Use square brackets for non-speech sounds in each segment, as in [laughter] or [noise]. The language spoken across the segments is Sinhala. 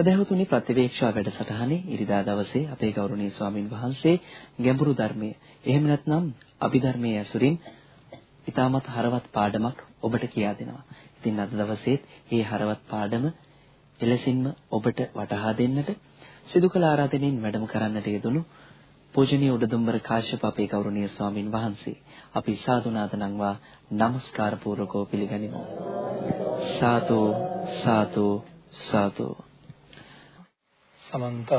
සදහතුනි ප්‍රතිවේක්ෂා වැඩසටහනේ ඉරිදා දවසේ අපේ ගෞරවනීය ස්වාමින් වහන්සේ ගැඹුරු ධර්මයේ. එහෙම නැත්නම් අභිධර්මයේ ඇසුරින් ඊටමත් හරවත් පාඩමක් ඔබට කියා දෙනවා. ඉතින් අද දවසේත් මේ හරවත් පාඩම එලෙසින්ම ඔබට වටහා දෙන්නට සිදු කළ ආරාධනෙන් වැඩම කරන්නට යෙදුණු පූජනීය උඩදුම්බර කාශ්‍යප අපේ ගෞරවනීය ස්වාමින් වහන්සේ. අපි සාදුනාද නම්වා নমස්කාර පූර්වකව පිළිගනිමු. සාදු සාදු සාදු. සමන්ත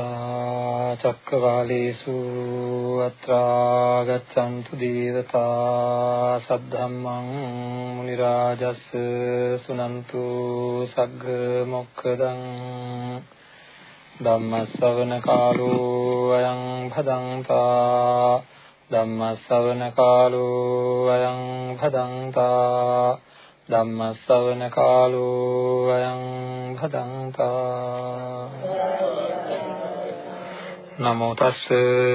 චක්කවාලේසු අත්‍රා ගච්ඡන්තු දේවතා සද්ධම්මං මුනි රාජස් සුනන්තු සග්ග මොක්ඛදං ධම්මස්සවන කාලෝ අයං භදංතා ධම්මස්සවන කාලෝ නමෝ තස්ස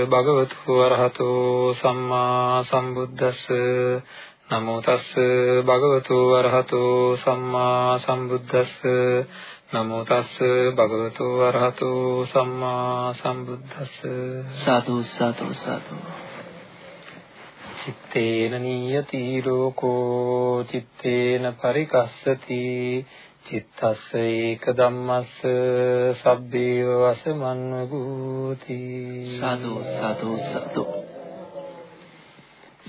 භගවතු වරහතෝ සම්මා සම්බුද්දස්ස. නමෝ තස්ස භගවතු වරහතෝ සම්මා සම්බුද්දස්ස. නමෝ තස්ස භගවතු වරහතු සම්මා සම්බුද්දස්ස. සාදු සාදු සාදු. චිත්තේන නියති ලෝකෝ චිත්තේන පරිකස්සති චිත්තස්ස ඒක ධම්මස්ස සබ්බේව වසමන්වගූති සාදු සාදු සාදු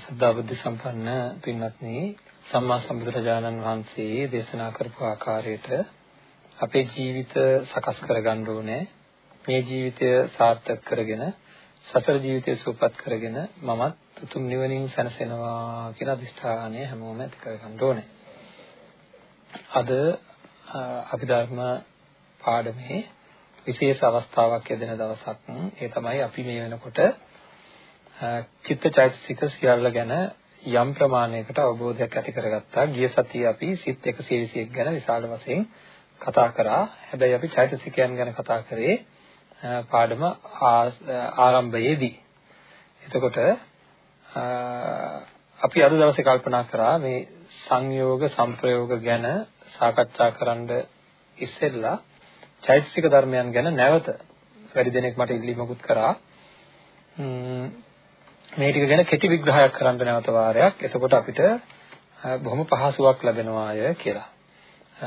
සදා බුද්ධ සම්පන්න පින්වත්නි සම්මා සම්බුදුරජාණන් වහන්සේ දේශනා කරපු ආකාරයට අපේ ජීවිත සකස් කරගන්න ඕනේ. මේ ජීවිතය සාර්ථක කරගෙන සතර ජීවිතය සුවපත් කරගෙන මමත් උතුම් නිවනින් සැනසෙනවා කියන අදිෂ්ඨානය හැමෝම ඇති කරගන්න ඕනේ. අද අපි ධර්ම පාඩමේ විශේෂ අවස්ථාවක් යෙදෙන දවසක්. ඒ තමයි අපි මේ වෙනකොට චිත්තචෛතසික සියල්ල ගැන යම් ප්‍රමාණයකට අවබෝධයක් ඇති කරගත්තා. ගිය සතියේ අපි සිත් 121 ගැන විශාල වශයෙන් කතා කරා. හැබැයි අපි චෛතසිකයන් ගැන කතා කරේ පාඩම ආරම්භයේදී. එතකොට අපි අද දවසේ කල්පනා කරා මේ සංයෝග සංප්‍රයෝග ගැන සාකච්ඡා කරන්න ඉස්සෙල්ලා චෛතසික ධර්මයන් ගැන නැවත වැඩි දෙනෙක් මට ඉල්ලීමකුත් කරා. මේ ටික ගැන කෙටි විග්‍රහයක් කරන්න නැවත වාරයක්. එතකොට අපිට බොහොම පහසුවක් ලැබෙනවාය කියලා.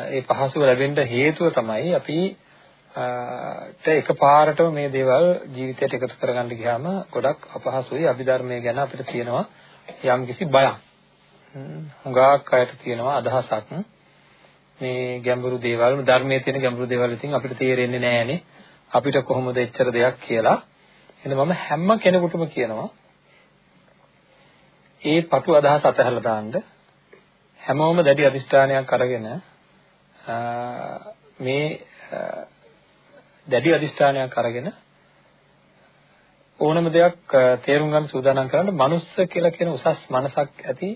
ඒ පහසුව ලැබෙන්න හේතුව තමයි අපි ට එකපාරටම මේ දේවල් ජීවිතයට එකතු කරගන්න ගියාම ගොඩක් අපහසුයි අභිධර්මයේ ගැන අපිට තියෙනවා යම්කිසි බයක්. හුඟක් අයට තියෙනවා අදහසක් මේ ගැඹුරු දේවල් ධර්මයේ තියෙන ගැඹුරු දේවල් ඉතින් අපිට තේරෙන්නේ නැහැනේ. අපිට කොහොමද එච්චර දෙයක් කියලා. එහෙනම් මම හැම කෙනෙකුටම කියනවා ඒ පටු අදහස අතහැරලා දාන්න හැමෝම දැඩි අදිෂ්ඨානයක් අරගෙන මේ දැඩි අදිෂ්ඨානයක් අරගෙන ඕනම දෙයක් තේරුම් ගන්න සූදානම් කරන්න මනුස්ස කියලා කියන උසස් මනසක් ඇති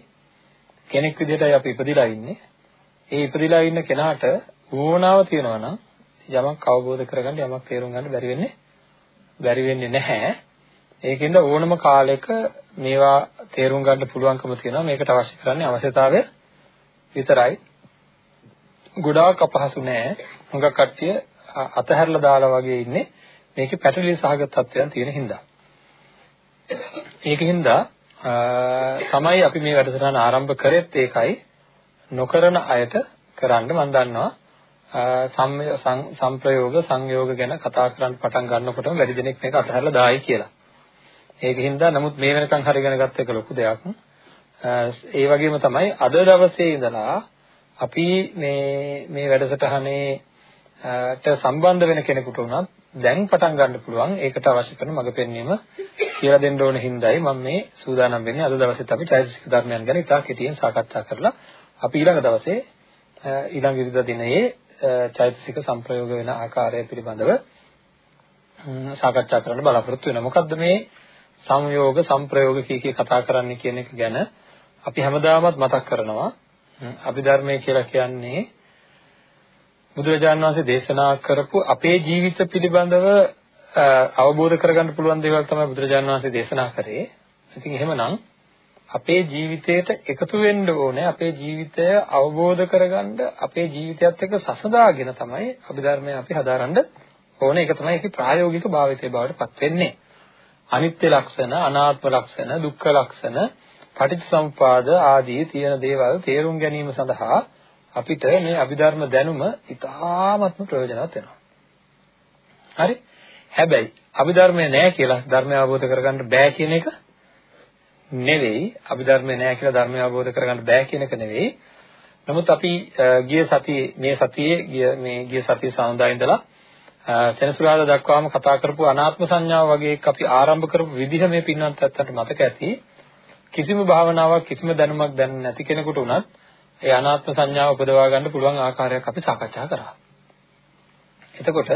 කෙනෙක් විදිහටයි අපි ඉපදිලා ඉන්නේ. ඒ ඉපදිලා ඉන්න කෙනාට ඕනාව තියෙනවා නම් යමක් අවබෝධ කරගන්න යමක් තේරුම් ගන්න බැරි වෙන්නේ බැරි වෙන්නේ නැහැ. ඒකෙන්ද ඕනම කාලයක මේවා තේරුම් ගන්න පුළුවන්කම තියෙනවා. මේකට අවශ්‍ය කරන්නේ අවශ්‍යතාවය විතරයි. ගොඩාක් අපහසු නෑ. හුඟක් කට්ටිය අතහැරලා දාලා වගේ ඉන්නේ මේකේ පැටලී සහගත තත්ත්වයන් තියෙන හින්දා. ඒකින්ද තමයි අපි මේ වැඩසටහන ආරම්භ කරෙත් ඒකයි නොකරන අයට කරන්න මම දන්නවා සංප්‍රයෝග සංයෝග ගැන කතා කරන්න පටන් ගන්නකොටම වැඩි දෙනෙක් මේක අතහැරලා දායි කියලා. ඒකින්ද නමුත් මේ වෙනකන් හරි ඉගෙන ගත්ත එක ලොකු දෙයක්. ඒ වගේම තමයි අද දවසේ ඉඳලා අපි මේ මේ වැඩසටහනේ ට සම්බන්ධ වෙන කෙනෙකුට උනත් දැන් පටන් ගන්න පුළුවන් ඒකට අවශ්‍ය කරන මඟ පෙන්වීම කියලා දෙන්න ඕන හින්දායි මම මේ සූදානම් වෙන්නේ අද දවසේත් අපි චෛතසික ධර්මයන් ගැන ඉතා කෙටියෙන් සාකච්ඡා කරලා අපි ඊළඟ දවසේ ඊළඟ ඉරිදා දිනයේ චෛතසික සංප්‍රයෝග වෙන ආකාරය පිළිබඳව සාකච්ඡා කරන්න බලාපොරොත්තු වෙනවා. මොකද්ද මේ සංයෝග සංප්‍රයෝග කී කී කතා කරන්නේ කියන එක ගැන අපි හැමදාමත් මතක් කරනවා. අභිධර්මය කියලා කියන්නේ බුදුරජාණන් වහන්සේ දේශනා කරපු අපේ ජීවිත පිළිබඳව අවබෝධ කරගන්න පුළුවන් දේවල් තමයි බුදුරජාණන් වහන්සේ දේශනා කරේ. ඉතින් එහෙමනම් අපේ ජීවිතයට එකතු වෙන්න ඕනේ අපේ ජීවිතය අවබෝධ කරගන්න අපේ ජීවිතයත් එක්ක සසඳාගෙන තමයි අභිධර්මය අපි හදාරන්න ඕනේ. ඒක තමයි ඒකේ ප්‍රායෝගික භාවිතය බවට පත් වෙන්නේ. අනිත්‍ය ලක්ෂණ, අනාත්ම ලක්ෂණ, දුක්ඛ ලක්ෂණ, පටිච්චසමුපාද ආදී තියෙන දේවල් තේරුම් ගැනීම සඳහා අපිට මේ අභිධර්ම දැනුම ඉතාමත්ම ප්‍රයෝජනවත් වෙනවා. හරි? හැබැයි අභිධර්මය නැහැ කියලා ධර්මය අවබෝධ කරගන්න බෑ කියන එක නෙවෙයි. අභිධර්මය නැහැ කියලා ධර්මය අවබෝධ කරගන්න බෑ කියන එක නෙවෙයි. නමුත් අපි ගිය සතියේ මේ සතියේ ගිය මේ ගිය සතියේ සඳහා ඉඳලා සෙනසුරාදා දක්වාම කතා කරපු අනාත්ම සංඥාව වගේ එක අපි ආරම්භ කරපු විදිහ මේ පින්වත් අත්තට මතක ඇති. කිසිම භාවනාවක් කිසිම දැනුමක් දැන නැති කෙනෙකුට උනත් ඒ අනාත්ම සංඥාව උපදවා ගන්න පුළුවන් ආකාරයක් අපි සාකච්ඡා කරා. එතකොට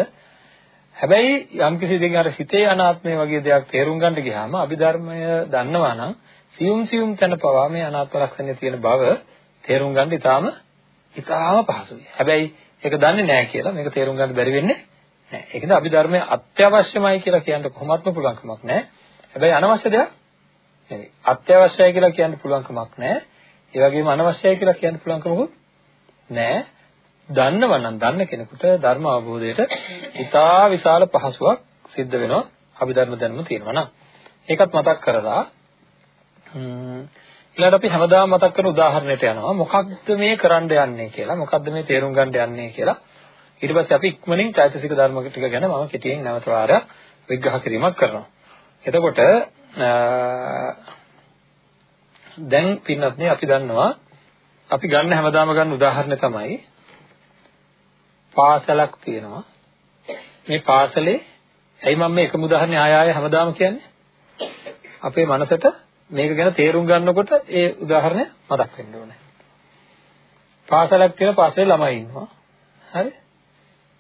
හැබැයි යම් කිසි දෙයක් අර හිතේ අනාත්මය වගේ දෙයක් තේරුම් ගන්න ගියාම අභිධර්මය දන්නවා නම් සියුම් සියුම් තැන පවා මේ අනාත්ම ලක්ෂණය තියෙන බව තේරුම් ගන්න ඉතාම ඉතාම පහසුයි. හැබැයි ඒක දන්නේ නැහැ කියලා මේක තේරුම් ගන්න බැරි වෙන්නේ නැහැ. ඒකද අභිධර්මය අත්‍යවශ්‍යමයි කියලා කියන්න කොහොමත්ම පුළුවන් කමක් නැහැ. හැබැයි අනවශ්‍ය දෙයක් නෙවෙයි. අත්‍යවශ්‍යයි කියලා කියන්න පුළුවන් කමක් නැහැ. ඒ වගේම අනවශ්‍යයි කියලා කියන්න පුළුවන් කමකුත් නැහැ. දන්නව නම් දන්න කෙනෙකුට ධර්ම අවබෝධයට ඉතා විශාල පහසුවක් සිද්ධ වෙනවා අභිධර්ම දැනුම තියෙනවා නම්. ඒකත් මතක් කරලා ඊළඟට අපි හැමදාම මතක් කරන උදාහරණයට යනවා. මොකක්ද මේ කරන්න යන්නේ කියලා? මොකක්ද මේ තේරුම් ගන්න යන්නේ කියලා? ඊට පස්සේ අපි ඉක්මනින් චෛතසික ධර්ම ටික ගැන මම කෙටියෙන් නැවත වාරයක් විග්‍රහ කිරීමක් කරනවා. එතකොට දැන් පින්නත් අපි දන්නවා අපි ගන්න හැමදාම ගන්න උදාහරණ තමයි පාසලක් තියෙනවා මේ පාසලේ ඇයි මම මේ එකම උදාහරණය ආය ආය හැමදාම කියන්නේ අපේ මනසට මේක ගැන තේරුම් ගන්නකොට ඒ උදාහරණය මතක් වෙන්න ඕනේ. පාසලක් තියෙන පාසලේ ළමයි ඉන්නවා. හරි?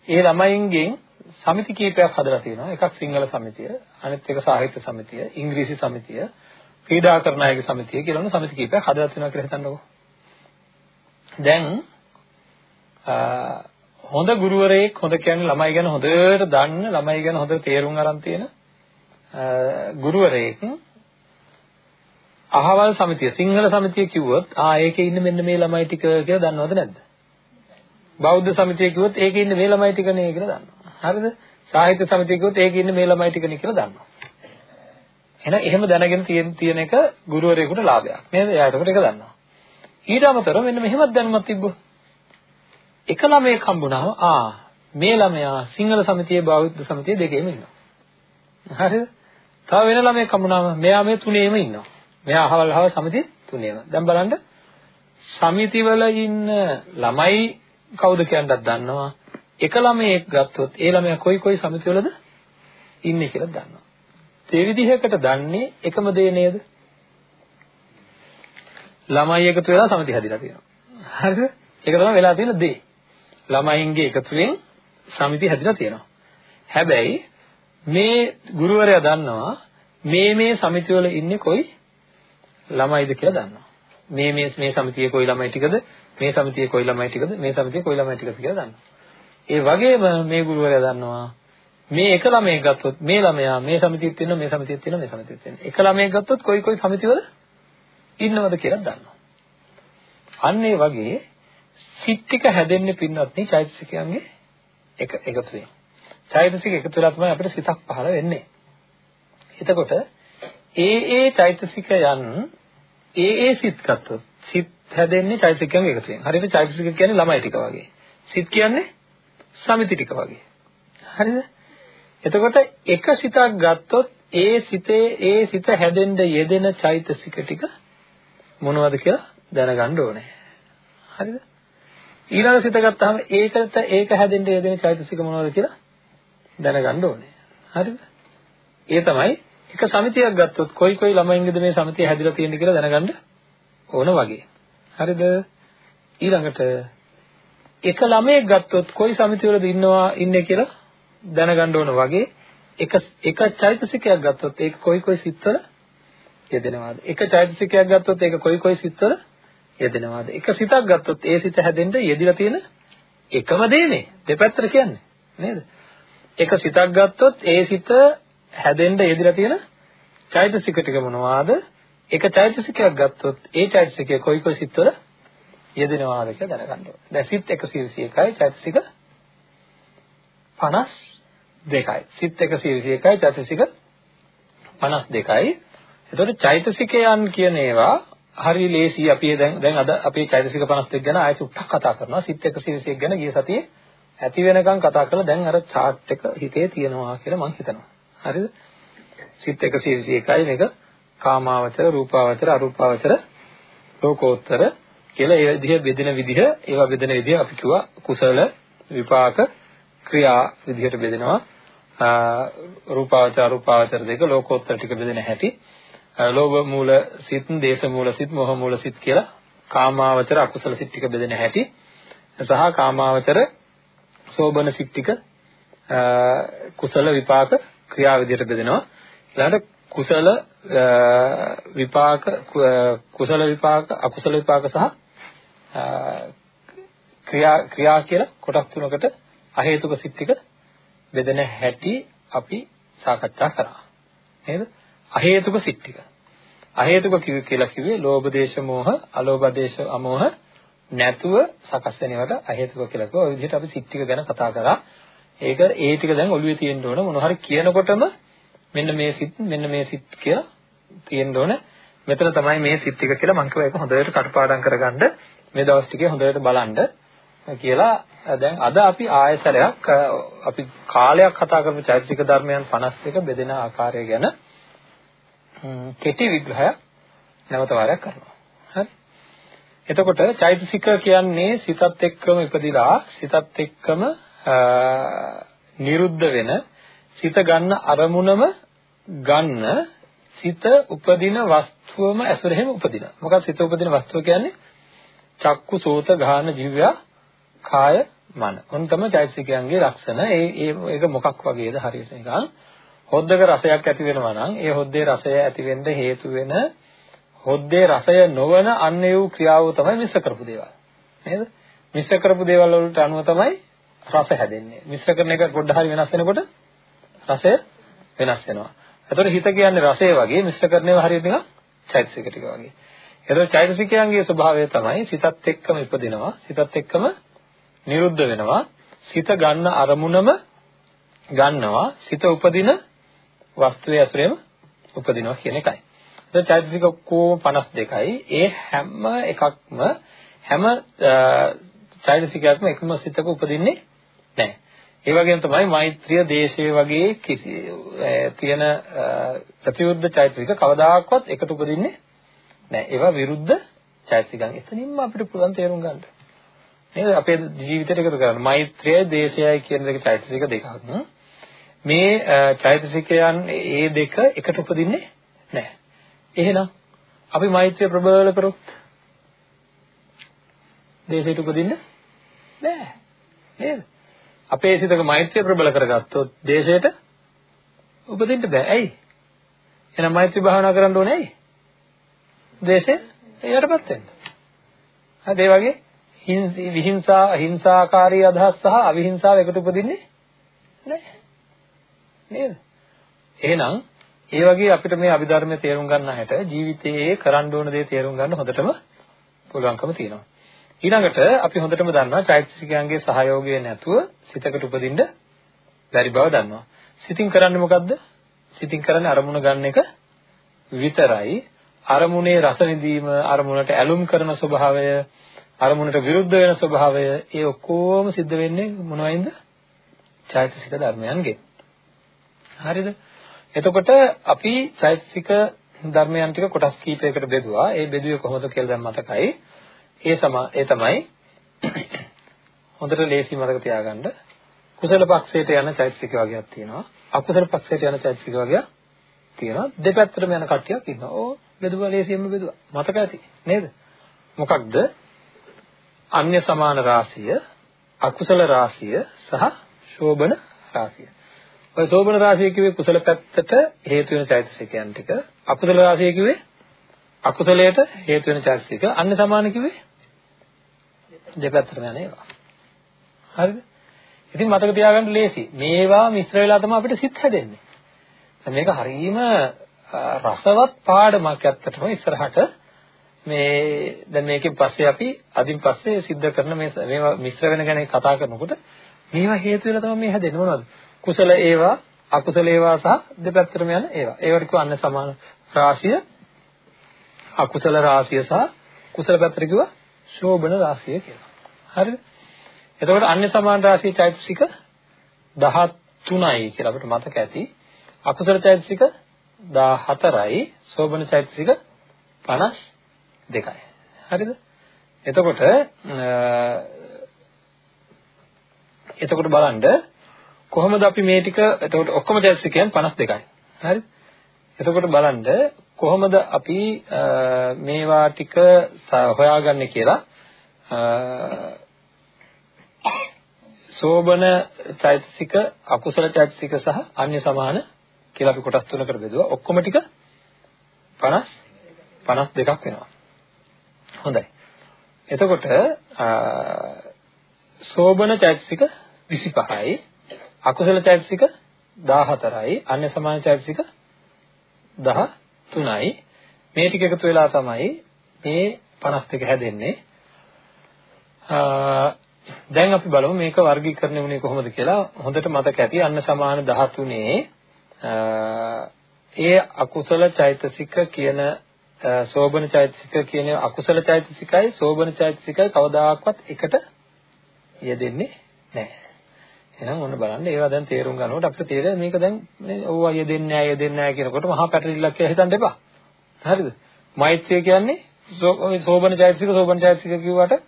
ඒ ළමයින්ගෙන් සමිති කීපයක් හදලා තියෙනවා. එකක් සිංහල සමිතිය, අනිත් එක සාහිත්‍ය සමිතිය, ඉංග්‍රීසි සමිතිය, ක්‍රීඩා කරන අයගේ සමිතිය කියලා නම් සමිති කීපයක් හදලා තියෙනවා කියලා හිතන්නකෝ. දැන් හොඳ ගුරුවරයෙක් හොඳ කියන්නේ ළමයි ගැන හොඳට දන්න ළමයි ගැන හොඳට තේරුම් අරන් තියෙන ගුරුවරයෙක් අහවල් සමිතිය සිංහල සමිතිය කිව්වොත් ආ ඒකේ ඉන්න මෙන්න මේ ළමයි ටික කියලා දන්නවද නැද්ද? බෞද්ධ සමිතිය කිව්වොත් ඒකේ ඉන්න මේ ළමයි ටික නේ කියලා දන්නවා. හරිද? සාහිත්‍ය සමිතිය කිව්වොත් ඒකේ ඉන්න මේ ළමයි ටික නේ කියලා දන්නවා. එහෙනම් එහෙම දැනගෙන තියෙන තියෙන එක ගුරුවරයෙකුට ලාභයක් නේද? එයා ඒකට ඒක දන්නවා. ඊට අමතරව මෙන්න මෙහෙමත් දැනුමක් තිබ්බොත් එක ළමයෙක් හම්බුනහම ආ මේ ළමයා සිංහල සමිතියේ බෞද්ධ සමිතියේ දෙකේම ඉන්නවා. හරිද? තව වෙන ළමයෙක් හම්බුනහම මෙයා මේ තුනේම ඉන්නවා. මෙයා අහවල් අහවල් සමිති තුනේම. දැන් බලන්න සමිතිවල ඉන්න ළමයි කවුද කියන්නත් දන්නවා. එක ළමයෙක් ගත්තොත් ඒ ළමයා කොයි කොයි සමිතිවලද ඉන්නේ කියලා දන්නවා. ඒ විදිහකට දන්නේ එකම දේ නේද? ළමයි එකතු වෙලා සමිති හැදිලා තියෙනවා. හරිද? ඒක තමයි වෙලා තියෙන දේ. ළමයින්ගේ එකතුවෙන් සමිති හැදිලා තියෙනවා. හැබැයි මේ ගුරුවරයා දන්නවා මේ මේ සමිතිවල ඉන්නේ කොයි ළමයිද කියලා දන්නවා. මේ මේ මේ සමිතියේ කොයි ළමයි ටිකද මේ සමිතියේ කොයි ළමයි ටිකද මේ සමිතියේ කොයි ළමයි ටිකද කියලා දන්නවා. ඒ වගේම මේ ගුරුවරයා දන්නවා මේ එක ළමයෙක් ගත්තොත් මේ ළමයා මේ සමිතියෙත් ඉන්නවා මේ සමිතියෙත් ඉන්නවා මේ සමිතියෙත් ඉන්නවා. එක ළමයෙක් ගත්තොත් කොයි කොයි සමිතිවල ඉන්නවද කියලා දන්නවා. අන්න ඒ වගේ සිත් ටික හැදෙන්නේ පින්නත් නේ චෛතසිකයන්ගේ එක එකතු වෙන. චෛතසික එකතු වෙලා තමයි අපිට සිතක් පහළ වෙන්නේ. එතකොට ඒ ඒ චෛතසිකයන් ඒ ඒ සිත් ගත්තොත් සිත් හැදෙන්නේ චෛතසිකයන් එකතුවෙන්. හරියට චෛතසික කියන්නේ ළමයි ටික වගේ. සිත් කියන්නේ සමිති ටික වගේ. හරිද? එතකොට එක සිතක් ගත්තොත් ඒ සිතේ ඒ සිත හැදෙන්න යෙදෙන චෛතසික ටික මොනවද කියලා දැනගන්න ඕනේ. හරිද? ඊළඟ සිත ගත්තාම ඒකට ඒක හැදෙන්න යෙදෙන චෛතසික මොනවද කියලා දැනගන්න ඕනේ. හරිද? ඒ තමයි එක සමිතියක් ගත්තොත් කොයි කොයි ළමයින්ගේද මේ සමිතිය හැදිලා තියෙන්නේ කියලා දැනගන්න ඕන වගේ. හරිද? ඊළඟට එක ළමයෙක් ගත්තොත් කොයි සමිතිවලද ඉන්නවා ඉන්නේ කියලා දැනගන්න ඕන වගේ එක එක චෛතසිකයක් ගත්තොත් ඒක කොයි කොයි සිත්වල යෙදෙනවාද? එක චෛතසිකයක් ගත්තොත් ඒක කොයි කොයි සිත්වල යෙදෙනවාද? එක සිතක් ගත්තොත් ඒ සිත හැදෙන්න යෙදිලා තියෙන එකම දේ මේ. දෙපැත්තට කියන්නේ නේද? එක සිතක් ගත්තොත් ඒ සිත හැදෙන්න යෙදලා තියෙන චෛතසික ටික මොනවාද? එක චෛතසිකයක් ගත්තොත් ඒ චෛතසිකය කොයි කොයි සිත්වල යෙදෙනවාද කියලා දැනගන්න ඕනේ. දැන් සිත් 121යි චෛතසික 52යි. සිත් 121යි චෛතසික 52යි. එතකොට චෛතසිකයන් කියන ඒවා හරි ලේසි අපි දැන් දැන් අද අපේ චෛතසික 52 ගැන ආයෙත් උට්ටක් කතා කරනවා. සිත් 121 ගැන ගිය සතියේ ඇති වෙනකන් කතා කරලා දැන් අර chart එක හිතේ තියෙනවා කියලා මම හිතනවා. හරිද? සිත් 121යි මේක කාමාවචර, රූපාවචර, අරූපාවචර, ලෝකෝත්තර කියලා ඒ විදිහ බෙදෙන විදිහ, ඒවා බෙදෙන විදිහ අපි කිව්වා කුසල විපාක ක්‍රියා විදිහට බෙදෙනවා. රූපාවචර, අරූපාවචර දෙක ලෝකෝත්තර ටික බෙදෙන හැටි. ලෝභ මූල සිත්, දේශ මූල සිත්, මොහ මූල සිත් කියලා කාමාවචර අකුසල සිත් ටික බෙදෙන හැටි. සහ කාමාවචර සෝබන සිත් ටික කුසල විපාක ක්‍රියා විදිහට බෙදෙනවා. ඊළඟට කුසල විපාක කුසල විපාක අකුසල විපාක සහ ක්‍රියා ක්‍රියා කියලා කොටස් තුනකට අහේතුක සිත් ටික බෙදෙන හැටි අපි සාකච්ඡා කරා. නේද? අහේතුක සිත් ටික. අහේතුක කියලා කිව්වේ ලෝභ දේශ මොහ, අලෝභ දේශ අමෝහ නැතුව සකස් වෙන ඒවාට අහේතුක කියලා කිව්වා. ওই විදිහට අපි සිත් ටික ගැන කතා කරා. ඒක ඒ ටික දැන් ඔළුවේ තියෙන්න ඕන මොන හරි කියනකොටම මෙන්න මේ සිත් මෙන්න මේ සිත් කියලා තියෙන්න ඕන. මෙතන තමයි මේ සිත් ටික කියලා මම කිව්වා ඒක හොඳට කටපාඩම් කරගන්න මේ දවස් ටිකේ හොඳට බලන්න කියලා දැන් අද අපි ආයසරයක් අපි කාලයක් කතා කරපු චෛතසික ධර්මයන් 52 බෙදෙන ආකාරය ගැන කෙටි විග්‍රහයක් නැවත වාරයක් කරනවා. හරි. එතකොට චෛතසික කියන්නේ සිතත් එක්කම ඉපදිලා සිතත් එක්කම නිරුද්ධ වෙන සිත ගන්න අරමුණම ගන්න සිත උපදින වස්තුවම ඇසුරෙහිම උපදින. මොකක්ද සිත උපදින වස්තුව කියන්නේ? චක්කු සෝත ගාන ජීවයා කාය මන. ඔන්න තමයි චෛතසිකයන්ගේ ලක්ෂණ. ඒ ඒ ඒක මොකක් වගේද හරියට නිකන් හොද්දක රසයක් ඇති වෙනවා නම් ඒ හොද්දේ රසය ඇති වෙන්න හේතු වෙන හොද්දේ රසය නොවන අන්‍ය වූ ක්‍රියාව තමයි මිශ්‍ර කරපු දේවල්. නේද? මිශ්‍ර කරපු දේවල් වලට අනුව තමයි රස හැදෙන්නේ. මිශ්‍ර කරන එක පොඩ්ඩ හරි වෙනස් වෙනකොට රසය වෙනස් වෙනවා. එතකොට හිත කියන්නේ රසය වගේ මිශ්‍ර කරනේව හරියට නිකන් චෛතසික ටික වගේ. එතකොට චෛතසිකයන්ගේ ස්වභාවය තමයි සිතත් එක්කම ඉපදිනවා, සිතත් එක්කම නිරුද්ධ වෙනවා, සිත ගන්න අරමුණම ගන්නවා, සිත උපදින වස්තුවේ ඇසුරෙම උපදිනවා කියන එකයි. එතකොට චෛතසික ඔක්කොම 52යි. ඒ හැම එකක්ම හැම චෛතසිකයක්ම එකම සිතක උපදින්නේ නැහැ. ඒ වගේම තමයි මෛත්‍රිය දේශය වගේ කිසි තියෙන ප්‍රතිවිරුද්ධ චෛතසික කවදාකවත් එකට උපදින්නේ නැහැ. ඒවා විරුද්ධ චෛතසිකයන්. එතනින්ම අපිට පුළුවන් තේරුම් ගන්න. නේද? අපේ ජීවිතයට එකතු කරන්න. මෛත්‍රියයි දේශයයි කියන දෙක චෛතසික දෙකක්. මේ චෛතසිකයන් ඒ දෙක එකට උපදින්නේ නැහැ. එහෙනම් අපි මෛත්‍රිය ප්‍රබල කරොත් දේශයට උපදින්නේ නැහැ. නේද? අපේ සිතක මෛත්‍රිය ප්‍රබල කරගත්තොත් දේශයට උපදින්න බෑ. ඇයි? එහෙනම් මෛත්‍රී භාවනා කරන්න ඕනේ ඇයි? දේශය එයටපත් වෙන්න. හරි ඒ වගේ විහිංසා හිංසාකාරී අදහස් සහ අවිහිංසාව එකට උපදින්නේ නැහැ. නේද? එහෙනම් ඒ වගේ අපිට මේ අභිධර්මයේ තේරුම් ගන්න හැට ජීවිතයේ කරන්න ඕන දේ තේරුම් ගන්න හොඳටම පුළුවන්කම තියෙනවා. ඊළඟට අපි හොඳටම දන්නවා චෛතසිකයන්ගේ සහයෝගය නැතුව සිතකට උපදින්න බැරි බව දන්නවා. සිතින් කරන්නේ මොකද්ද? සිතින් කරන්නේ අරමුණ ගන්න එක විතරයි. අරමුණේ රස විඳීම, අරමුණට ඇලුම් කරන ස්වභාවය, අරමුණට විරුද්ධ වෙන ස්වභාවය, ඒ ඔක්කොම සිද්ධ වෙන්නේ මොනවයින්ද? චෛතසික ධර්මයන්ගෙන්. හරිද? එතකොට අපි චෛතසික ධර්මයන් ටික කොටස් කීපයකට බෙදුවා. ඒ බෙදුවේ කොහොමද කියලා දැන් මතකයි. ඒ සම ඒ තමයි හොඳට ලේසි මතක තියාගන්න. කුසල පක්ෂයට යන චෛතසික වර්ගයක් තියෙනවා. අකුසල පක්ෂයට යන චෛතසික වර්ගයක් තියෙනවා. දෙපැත්තටම යන කට්ටියක් ඉන්නවා. ඕ බෙදුවා ලේසියෙන්ම බෙදුවා. මතක ඇති නේද? මොකක්ද? අන්‍ය සමාන රාශිය අකුසල රාශිය සහ ශෝබන රාශිය. ඔය ශෝබන රාශිය කිව්වේ කුසල පැත්තට හේතු වෙන චෛතසිකයන් ටික අකුසල රාශිය කිව්වේ අකුසලයට හේතු වෙන චෛතසික අන්‍ය සමාන කිව්වේ දෙපැත්තටම යන ඒවා. හරිද? ඉතින් මතක තියාගන්න ලේසි. මේවා මිශ්‍ර වෙලා තමයි අපිට සිත් හැදෙන්නේ. දැන් මේක හරීම රසවත් පාඩමක් ඇත්තටම ඉස්සරහට මේ දැන් මේකෙන් පස්සේ අපි අදින් පස්සේ සිද්ධ කරන මේ මේවා මිශ්‍ර වෙන ගැන කතා කරනකොට මේවා හේතු වෙලා තමයි මේ හැදෙන්නේ මොනවද? කුසල ඒවා අකුසල ඒවා සහ දෙපැත්තටම යන ඒවා. ඒවට කිව්ව අන්න සමාන රාශිය අකුසල රාශිය සහ කුසල පැත්තට කිව්ව ශෝභන රාශිය කියලා. හරිද? එතකොට අන්‍ය සමාන රාශිය චෛතසික 13යි කියලා අපිට මතක ඇති. අකුසල චෛතසික 14යි, ශෝභන චෛතසික 52යි. හරිද? එතකොට එතකොට බලන්න කොහොමද අපි මේ ටික එතකොට ඔක්කොම චෛතසිකයන් 52යි. හරිද? එතකොට බලන්න කොහොමද අපි මේවා ටික හොයාගන්නේ කියලා සෝබන චෛතසික අකුසල චෛතසික සහ අන්‍ය සමාන කියලා අපි කොටස් තුනකට බෙදුවා. ඔක්කොම ටික 50 52ක් වෙනවා. හොඳයි. එතකොට සෝබන චෛතසික 25යි අකුසල චෛතසික 14යි අන්‍ය සමාන චෛතසික 13යි මේ ටික එකතු වෙලා තමයි මේ 52 හැදෙන්නේ. දැන් අපි බලමු මේක වර්ගීකරණය වුණේ කොහොමද කියලා. හොඳට මතක ඇති අන්න සමාන 13 ඒ අකුසල චෛතසික කියන සෝබන චෛතසික කියන අකුසල චෛතසිකයි සෝබන චෛතසිකයි කවදාකවත් එකට යෙදෙන්නේ නැහැ. එහෙනම් ඔන්න බලන්න ඒවා දැන් තේරුම් ගන්නකොට අපිට තේරෙයි මේක දැන් මේ ඕවා යෙදෙන්නේ නැහැ යෙදෙන්නේ නැහැ කියනකොට මහා පැටලිල්ලක් කියලා හිතන්න එපා. හරිද? මෛත්‍රිය කියන්නේ සෝබන චෛතසික සෝබන චෛතසික කිව්වට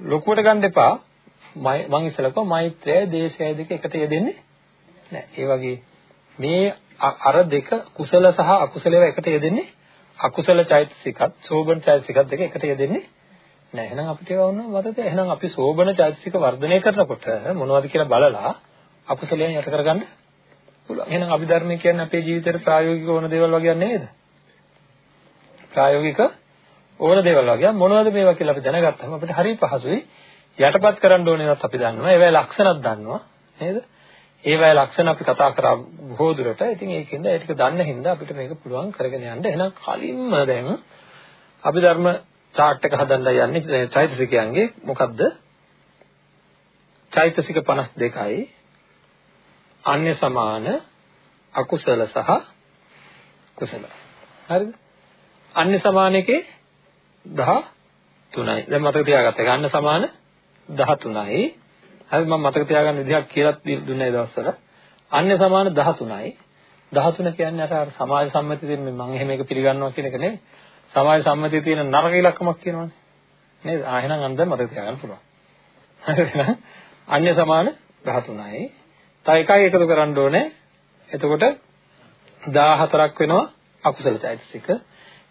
ලොකුවට ගන්න එපා. මම ඉස්සෙල්ලා කිව්වා මෛත්‍රියයි දේශයයි දෙක එකට යෙදෙන්නේ නැහැ. ඒ වගේ මේ අර දෙක කුසල සහ අකුසල ඒවා එකට යෙදෙන්නේ අකුසල චෛතසිකත් සෝබන චෛතසිකත් දෙක එකට යෙදෙන්නේ නැහැ. එහෙනම් අපිට ඒවා වුණා මතකද? එහෙනම් අපි සෝබන චෛතසික වර්ධනය කරනකොට මොනවද කියලා බලලා අකුසලයන් යට කරගන්න පුළුවන්. එහෙනම් අභිධර්මය කියන්නේ අපේ ජීවිතේට ප්‍රායෝගික ඕන දේවල් වගේ නේද? ප්‍රායෝගික ඕන දේවල් වගේ මොනවද මේවා කියලා අපි දැනගත්තම අපිට හරි පහසුයි යටපත් කරන්න ඕනේවත් අපි දන්නවා. ඒවැ ලක්ෂණත් දන්නවා. නේද? ඒවැ ලක්ෂණ අපි කතා කරා බොහෝ දුරට. ඉතින් ඒකෙන්ද ඒ ටික දන්න හින්දා අපිට මේක පුළුවන් කරගෙන යන්න. එහෙනම් කලින්ම දැන් අපි ධර්ම chart එක හදන්න යන්නේ චෛතසිකයන්ගේ මොකද්ද? චෛතසික 52යි අන්‍ය සමාන අකුසල සහ කුසල. හරිද? අන්‍ය සමාන එකේ 13යි. දැන් මතක තියාගත්තා. අන්‍ය සමාන 13යි. හරි මම මතක තියාගන්න විදිහක් කියලා දුන්නා ඒ දවස්වල. අන්‍ය සමාන 13යි. 13 කියන්නේ අර සමාජ සම්මතිය තියෙන මම එහෙම එක පිළිගන්නවා කියන එක නෙවෙයි. සමාජ සම්මතිය තියෙන නරක ඉලක්කමක් කියනවනේ. නේද? ආ එහෙනම් අන්න දැන් මතක තියාගන්න පුළුවන්. හරිද? අන්‍ය සමාන 13යි. තව එකයි එකතු කරන්න ඕනේ. එතකොට 14ක් වෙනවා අකුසල චෛතසික.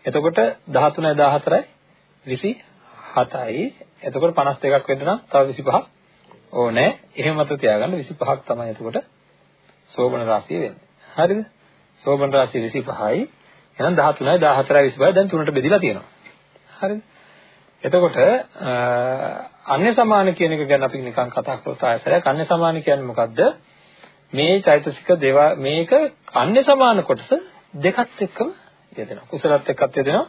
එතකොට 13යි 14යි 27යි. එතකොට 52ක් වෙන්න නම් තව 25ක් ඕනේ. එහෙම මතක තියාගන්න 25ක් තමයි එතකොට සෝබන රාශිය වෙන්නේ. හරිද? සෝබන රාශිය 25යි. එහෙනම් 13යි 14යි 25යි දැන් තුනට බෙදිලා තියෙනවා. හරිද? එතකොට අන්‍ය සමාන කියන එක ගැන අපි නිකන් කතා කරලා ආයසරයක් අන්‍ය සමාන කියන්නේ මොකද්ද? මේ චෛතසික දේවා මේක අන්‍ය සමාන කොටස දෙකත් එක්කම යෙදෙනවා. කුසලත් එක්කත් යෙදෙනවා.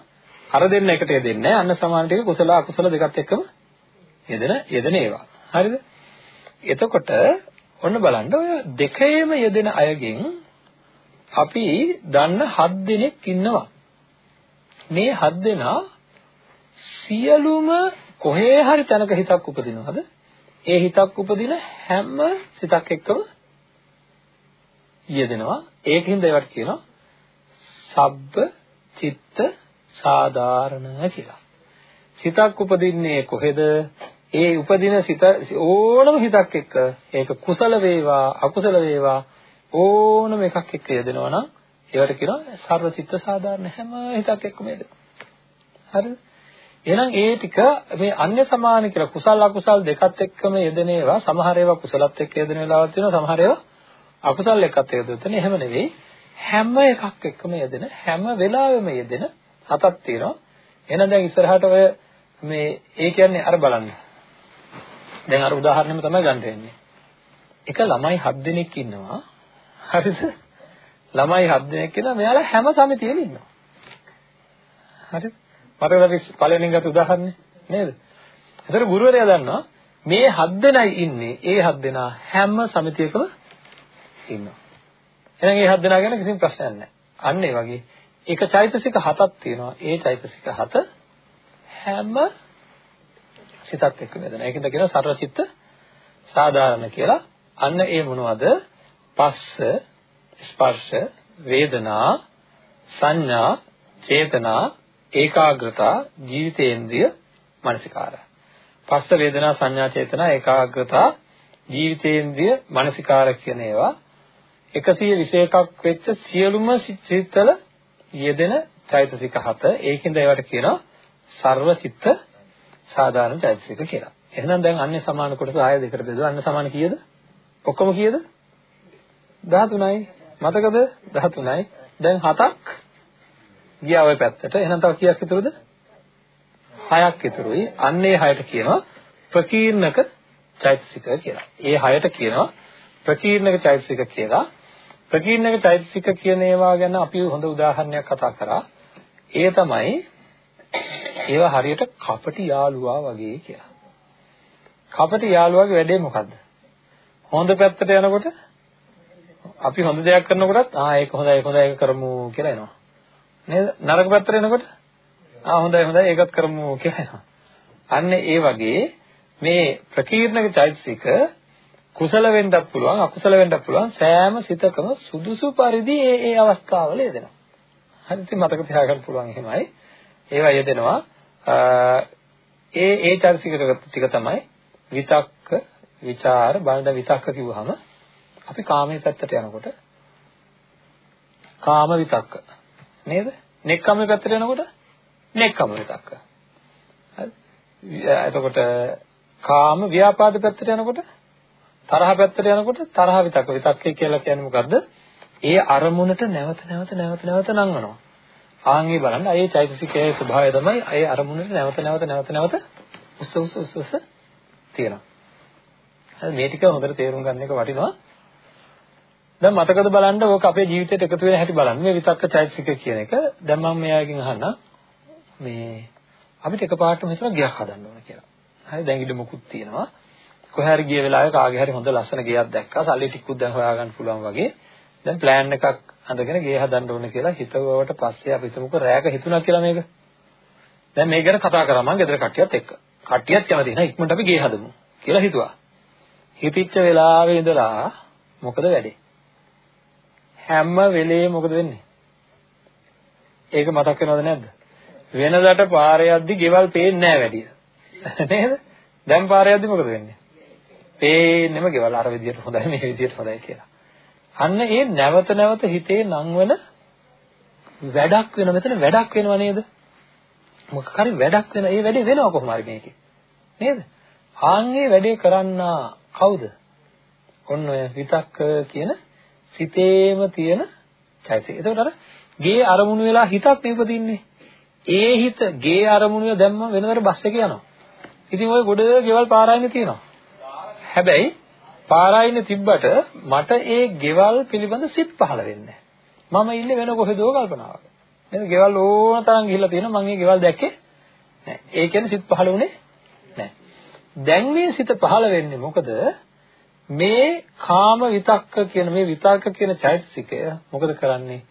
අර දෙන්න එකට යෙදෙන්නේ නැහැ. අන්න සමාන ටික කුසල අකුසල දෙකත් එක්කම යෙදෙන යෙදෙන ඒවා. හරිද? එතකොට ඔන්න බලන්න ඔය දෙකේම යෙදෙන අයගෙන් අපි දන්න හත් දෙනෙක් ඉන්නවා. මේ හත් දෙනා සියලුම කොහේ හරි තැනක හිතක් උපදිනවද? ඒ හිතක් උපදින හැම සිතක් එක්කම යෙදෙනවා. ඒකින්ද ඒවට කියනවා සබ්බ චිත්ත සාධාරණ කියලා. සිතක් උපදින්නේ කොහෙද? ඒ උපදින සිත ඕනම හිතක් එක්ක ඒක කුසල වේවා අකුසල වේවා ඕනම එකක් එක්ක යෙදෙනවා නම් ඒවට කියනවා සර්ව චිත්ත සාධාරණ හැම හිතක් එක්කම යෙදෙනවා. හරිද? එහෙනම් ඒ ටික මේ අන්‍ය සමාන කියලා කුසල අකුසල් දෙකත් එක්කම යෙදෙන ඒවා සමහර ඒවා කුසලත් එක්ක යෙදෙන වෙලාවක් තියෙනවා සමහර ඒවා අකුසල් එක්කත් එක්ක යෙදෙන එහෙම නෙවෙයි. හැම එකක් එක්කම යෙදෙන හැම වෙලාවෙම යෙදෙන හතක් තියෙනවා. එහෙනම් දැන් ඉස්සරහට ඔය මේ ඒ කියන්නේ අර බලන්න. දැන් අර උදාහරණෙම තමයි ගන්න වෙන්නේ. එක ළමයි හත් දෙනෙක් ඉන්නවා. හරිද ළමයි හත් දෙනෙක් ඉන්නවා මෙයාලා හැම සමිතියෙම ඉන්නවා හරිද මතකද අපි පළවෙනින් ගත්ත උදාහරණේ නේද? ඒතර ගුරුවරයා දන්නවා මේ හත් දෙනයි ඉන්නේ ඒ හත් දෙනා හැම සමිතියකම ඉන්නවා. එහෙනම් මේ හත් දෙනා ගැන කිසිම ප්‍රශ්නයක් නැහැ. අන්න ඒ වගේ එක චෛතසික හතක් තියෙනවා. ඒ චෛතසික හත හැම සිතත් එක්ක බෙදෙනවා. ඒකෙන්ද කියනවා සර්වචිත්ත සාධාරණ කියලා. අන්න ඒ මොනවද? පස්ස, ස්පර්ශ, වේදනා, සංඥා, චේතනා, ඒකාග්‍රතා, ජීවිතේන්ද්‍රිය, මනසිකාරය. පස්ස වේදනා සංඥා චේතනා ඒකාග්‍රතා ජීවිතේන්ද්‍රිය මනසිකාර කියන ඒවා 121ක් වෙච්ච සියලුම සිත්වල යෙදෙන චෛතසික හත ඒකින්ද ඒවට කියනවා සර්ව චිත්ත සාධාරණ චෛතසික කියලා. එහෙනම් දැන් අන්නේ සමාන කොටස ආය දෙකට බෙදුවා. අන්න සමාන කීයද? ඔක්කොම කීයද? 13යි. මතකද? 13යි. දැන් හතක් ගියා ওই පැත්තට. එහෙනම් තව කීයක් ඉතුරුද? හයක් ඉතුරුයි. අන්නේ හයට කියනවා ප්‍රකීර්ණක චෛතසික කියලා. ඒ හයට කියනවා ප්‍රකීර්ණක චෛතසික කියලා. ප්‍රකීර්ණක චෛතසික කියන ඒවා ගැන අපි හොඳ උදාහරණයක් කතා කරා. ඒ තමයි ඒවා හරියට කපටි යාළුවා වගේ කියලා. කපටි යාළුවාගේ වැඩේ මොකද්ද? හොඳ පැත්තට යනකොට අපි හොඳ දෙයක් කරනකොටත් ආ ඒක හොඳයි ඒක හොඳයි ඒක කරමු කියලා එනවා. නේද? නරක පැත්තට එනකොට ආ හොඳයි හොඳයි ඒකත් කරමු කියලා එනවා. අන්න ඒ වගේ මේ ප්‍රකීර්ණක චෛතසික කුසල වෙන්නත් පුළුවන් අකුසල වෙන්නත් පුළුවන් සෑම සිතකම සුදුසු පරිදි ඒ ඒ අවස්ථාවල යෙදෙනවා. හරි ඉතින් මතක තියාගන්න පුළුවන් එහෙමයි. ඒවා යෙදෙනවා. ඒ ඒ චෛතසික ටික තමයි විතක්ක, ਵਿਚාර, බලන විතක්ක කිව්වහම අපි කාමයේ පැත්තට යනකොට කාම විතක්ක නේද? නෙක්ඛම්මේ පැත්තට යනකොට නෙක්ඛම්ම විතක්ක. හරි. එතකොට කාම ව්‍යාපාද පැත්තට යනකොට තරහ පැත්තට යනකොට තරහ විතක්ක. විතක්කේ කියලා කියන්නේ මොකද්ද? ඒ අරමුණට නැවත නැවත නැවත නැවත නංවනවා. ආන්ගේ බලන්න ඒ චෛතසිකයේ ස්වභාවය තමයි ඒ අරමුණට නැවත නැවත නැවත නැවත උස්ස උස්ස උස්ස උස්ස තියෙනවා. හරි මේ ටික හොඳට තේරුම් ගන්න එක වටිනවා. දැන් මතකද බලන්න ඕක අපේ ජීවිතයට එකතු වෙන හැටි බලන්න. මේ විතක්ක චෛතසික කියන එක දැන් මම මෙයාගෙන් අහන්න මේ අපිට එකපාරටම හිතන ගයක් හදන්න ඕන කියලා. හරි දැන් ඉඩ මොකුත් තියෙනවා. කොහේ හරි ගිය වෙලාවේ කාගේ හරි හොඳ ලස්සන ගෙයක් දැක්කා. සල්ලි ටිකකුත් දැන් හොයාගන්න පුළුවන් වගේ. දැන් ප්ලෑන් එකක් අඳගෙන ගේ හදන්න ඕන කියලා හිතුවට පස්සේ අපි හිතමුකෝ රැයක හිතුණා කියලා මේක. දැන් මේක ගැන කතා කරා මම ගෙදර කට්ටියත් එක්ක. කට්ටියත් කැමති නැහැ ඉක්මනට අපි ගේ හදමු කියලා හිතුවා. හිතිච්ච වෙලාවේ ඉඳලා මොකද වෙන්නේ? හැම වෙලේම මොකද වෙන්නේ? ඒක මතක් වෙනවද නැද්ද? වෙනදාට පාරේ යද්දි ගෙවල් පේන්නේ නැහැ වැඩි. [laughs] නේද? දැන් පාරේ යද්දි මොකද වෙන්නේ? පේන්නෙම ගෙවල් අර විදියට හොඳයි මේ විදියට හොඳයි කියලා. අන්න ඒ නැවත නැවත හිතේ නංවන වැඩක් වෙන මෙතන වැඩක් වෙනව නේද? මොකක් හරි වැඩක් වෙන ඒ වැඩේ වෙනව කොහොම හරි මේකේ. නේද? ආන්ගේ වැඩේ කරන්නා කවුද? ඔන්න ඔය විතක්ක කියන සිතේම තියෙන චෛතසික. එතකොට අර ගේ අරමුණු වෙලා හිතක් නිපදින්නේ. ඒ හිත ගේ අරමුණු දැම්ම වෙනතර බස් එක යනවා. ඉතින් ওই ගොඩ ගෙවල් පාරායිනේ තියෙනවා. හැබැයි පාරායිනේ තිබ්බට මට ඒ ගෙවල් පිළිබඳ සිත් පහළ වෙන්නේ මම ඉන්නේ වෙන කොහෙදෝ කල්පනාවක. නේද? ගෙවල් ඕන තරම් ගිහිල්ලා තියෙනවා මම මේ ගෙවල් දැක්කේ නැහැ. ඒ කියන්නේ සිත් පහළ වුණේ නැහැ. දැන් මේ සිත පහළ වෙන්නේ මොකද? මේ කාම විතක්ක කියන මේ විතර්ක කියන චෛතසිකය මොකද කරන්නේ?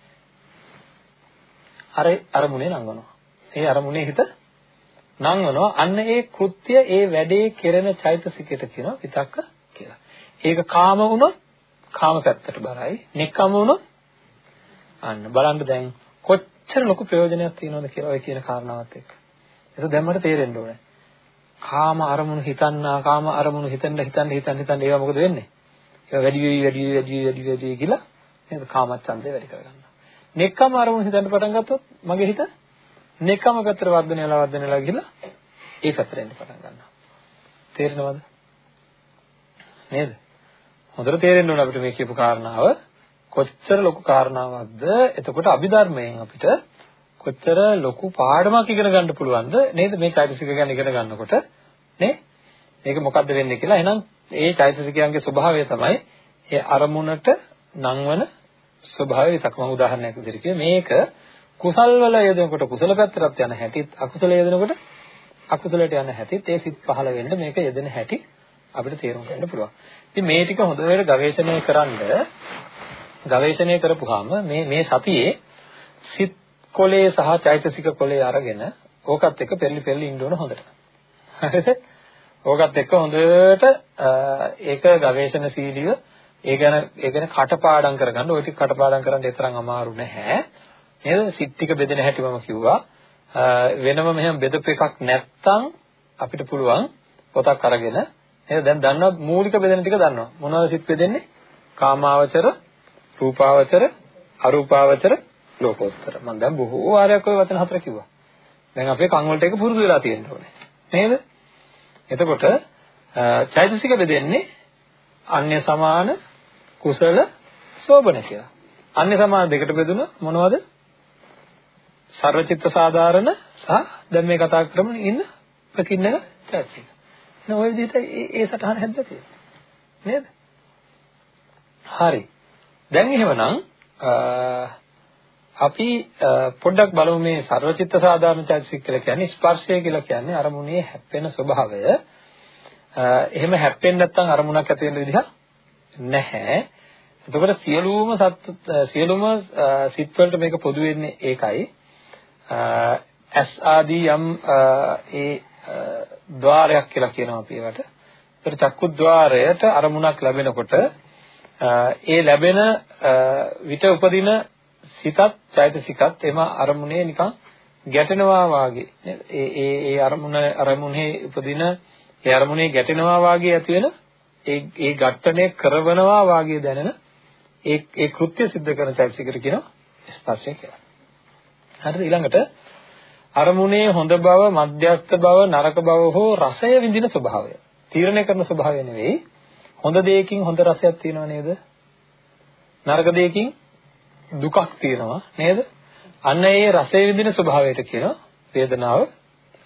අර අරමුණේ නංවනවා. ඒ අරමුණේ හිත නංවනවා. අන්න ඒ කෘත්‍ය ඒ වැඩේ කෙරෙන චෛතසිකයට කියනවා විතක්ක කියලා. ඒක කාම වුණොත් කාම පැත්තට බරයි. නෙක්කම වුණොත් අන්න බලන්න දැන් කොච්චර ලොකු ප්‍රයෝජනයක් තියෙනවද කියලා ඔය කියන කාරණාවත් එක්ක. ඒක දැන් මට තේරෙන්න ඕනේ. කාම අරමුණු හිතන්නා කාම අරමුණු හිතෙන්ද හිතන්න හිතන්න හිතන්න ඒවා මොකද වෙන්නේ? ඒවා වැඩි වෙයි වැඩි වෙයි වැඩි වෙයි වැඩි වෙයි වැඩි වෙයි කියලා නේද කාමච්ඡන්දය වැඩි කරගන්නවා. නෙක්කම අරමුණු හිතන්න පටන් ගත්තොත් මගේ හිත නෙක්කම පැත්තට වර්ධනය වෙලා වර්ධනය වෙලා ගිහලා ඒ පැත්තට එන්න පටන් ගන්නවා. තේරෙනවද? නේද? හොඳට තේරෙන්න ඕන අපිට මේ කියපු කාරණාව කොච්චර ලොකු කාරණාවක්ද? එතකොට අභිධර්මයෙන් අපිට කොච්චර ලොකු පාඩමක් ඉගෙන ගන්න පුළුවන්ද? නේද? මේ චෛතසික ගැන ඉගෙන ගන්නකොට. නේ? මේක මොකද්ද වෙන්නේ කියලා. එහෙනම් ඒ චෛතසිකයන්ගේ ස්වභාවය තමයි ඒ අරමුණට නංවන ස්වභාවය විතක් මම උදාහරණයක් විදිහට කිව්වේ මේක කුසල් වල යෙදෙනකොට කුසල පැත්තට යන හැටිත් අකුසල යෙදෙනකොට අකුසලයට යන හැටිත් ඒ සිත් පහළ වෙන්න මේක යෙදෙන හැටි අපිට තේරුම් ගන්න පුළුවන්. ඉතින් මේ ටික හොඳට ගවේෂණය කරන්ඩ ගවේෂණය කරපුවාම මේ මේ සතියේ සිත් කොලේ සහ චෛතසික කොලේ අරගෙන ඕකත් එක්ක පෙරලි පෙරලි ඉන්න ඕන හොඳට. හරිද? ඕකත් එක්ක හොඳට ඒක ගවේෂණශීලීව ඒ ගැන ඒ ගැන කටපාඩම් කරගන්න ওই ටික කටපාඩම් කරන්න තරම් අමාරු නැහැ. නේද? සිත් ටික බෙදෙන හැටි මම කිව්වා. වෙනම මෙහෙම බෙදපු එකක් නැත්තම් අපිට පුළුවන් පොතක් අරගෙන නේද? දැන් දන්නවා මූලික බෙදෙන ටික දන්නවා. මොනවද සිත් බෙදෙන්නේ? කාමාවචර, රූපාවචර, අරූපාවචර, ලෝකෝත්තර. මම දැන් බොහෝ වාරයක් ওই වචන හතර කිව්වා. දැන් අපේ කන් වලට ඒක පුරුදු වෙලා තියෙන්න ඕනේ. නේද? එතකොට චෛතසික බෙදෙන්නේ අන්‍ය සමාන කුසල සෝබන කියලා. අන්‍ය සමාන දෙකට බෙදුන මොනවද? සර්වචිත්ත සාධාරණ සහ දැන් මේ කතා කරමින් ඉන්න ප්‍රකින්නක චෛතසික. එහෙනම් ওই විදිහට ඒ ඒ සටහන හැදලා තියෙනවා. නේද? හරි. දැන් එහෙමනම් අපි පොඩ්ඩක් බලමු මේ සර්වචිත්ත සාධාරණ චෛතසික කියලා කියන්නේ ස්පර්ශය කියලා කියන්නේ අරමුණේ හැප්පෙන ස්වභාවය. එහෙම හැප්පෙන්නේ නැත්නම් අරමුණක් ඇති වෙන විදිහ නැහැ. එතකොට සියලුම සත් සියලුම සිත් වලට මේක පොදු වෙන්නේ ඒකයි. ඇස් ආදී යම් ඒ ద్వාරයක් කියලා කියනවා අපි ඒවට. ඒතර චක්කුද්්වාරයට අරමුණක් ලැබෙනකොට ඒ ලැබෙන විට උපදින සිතත් චෛතසිකත් එම අරමුණේ නිකන් ගැටෙනවා වාගේ නේද? ඒ ඒ ඒ අරමුණ අරමුණේ උපදින ඒ අරමුණේ ගැටෙනවා වාගේ ඇති වෙන ඒ ඒ ඝට්ටණය කරවනවා වාගේ දැනෙන ඒ ඒ කෘත්‍ය සිද්ධ කරන චෛතසිකට කියනවා ස්පර්ශය කියලා. හරිද? ඊළඟට අරමුණේ හොඳ බව, මධ්‍යස්ත බව, නරක බව හෝ රසය විඳින ස්වභාවය. තීරණය කරන ස්වභාවය නෙවෙයි. හොඳ දෙයකින් හොඳ රසයක් තියෙනව නේද? නරක දෙයකින් දුකක් තියෙනවා නේද? අන්න ඒ රසය විඳින ස්වභාවයට කියනවා වේදනාව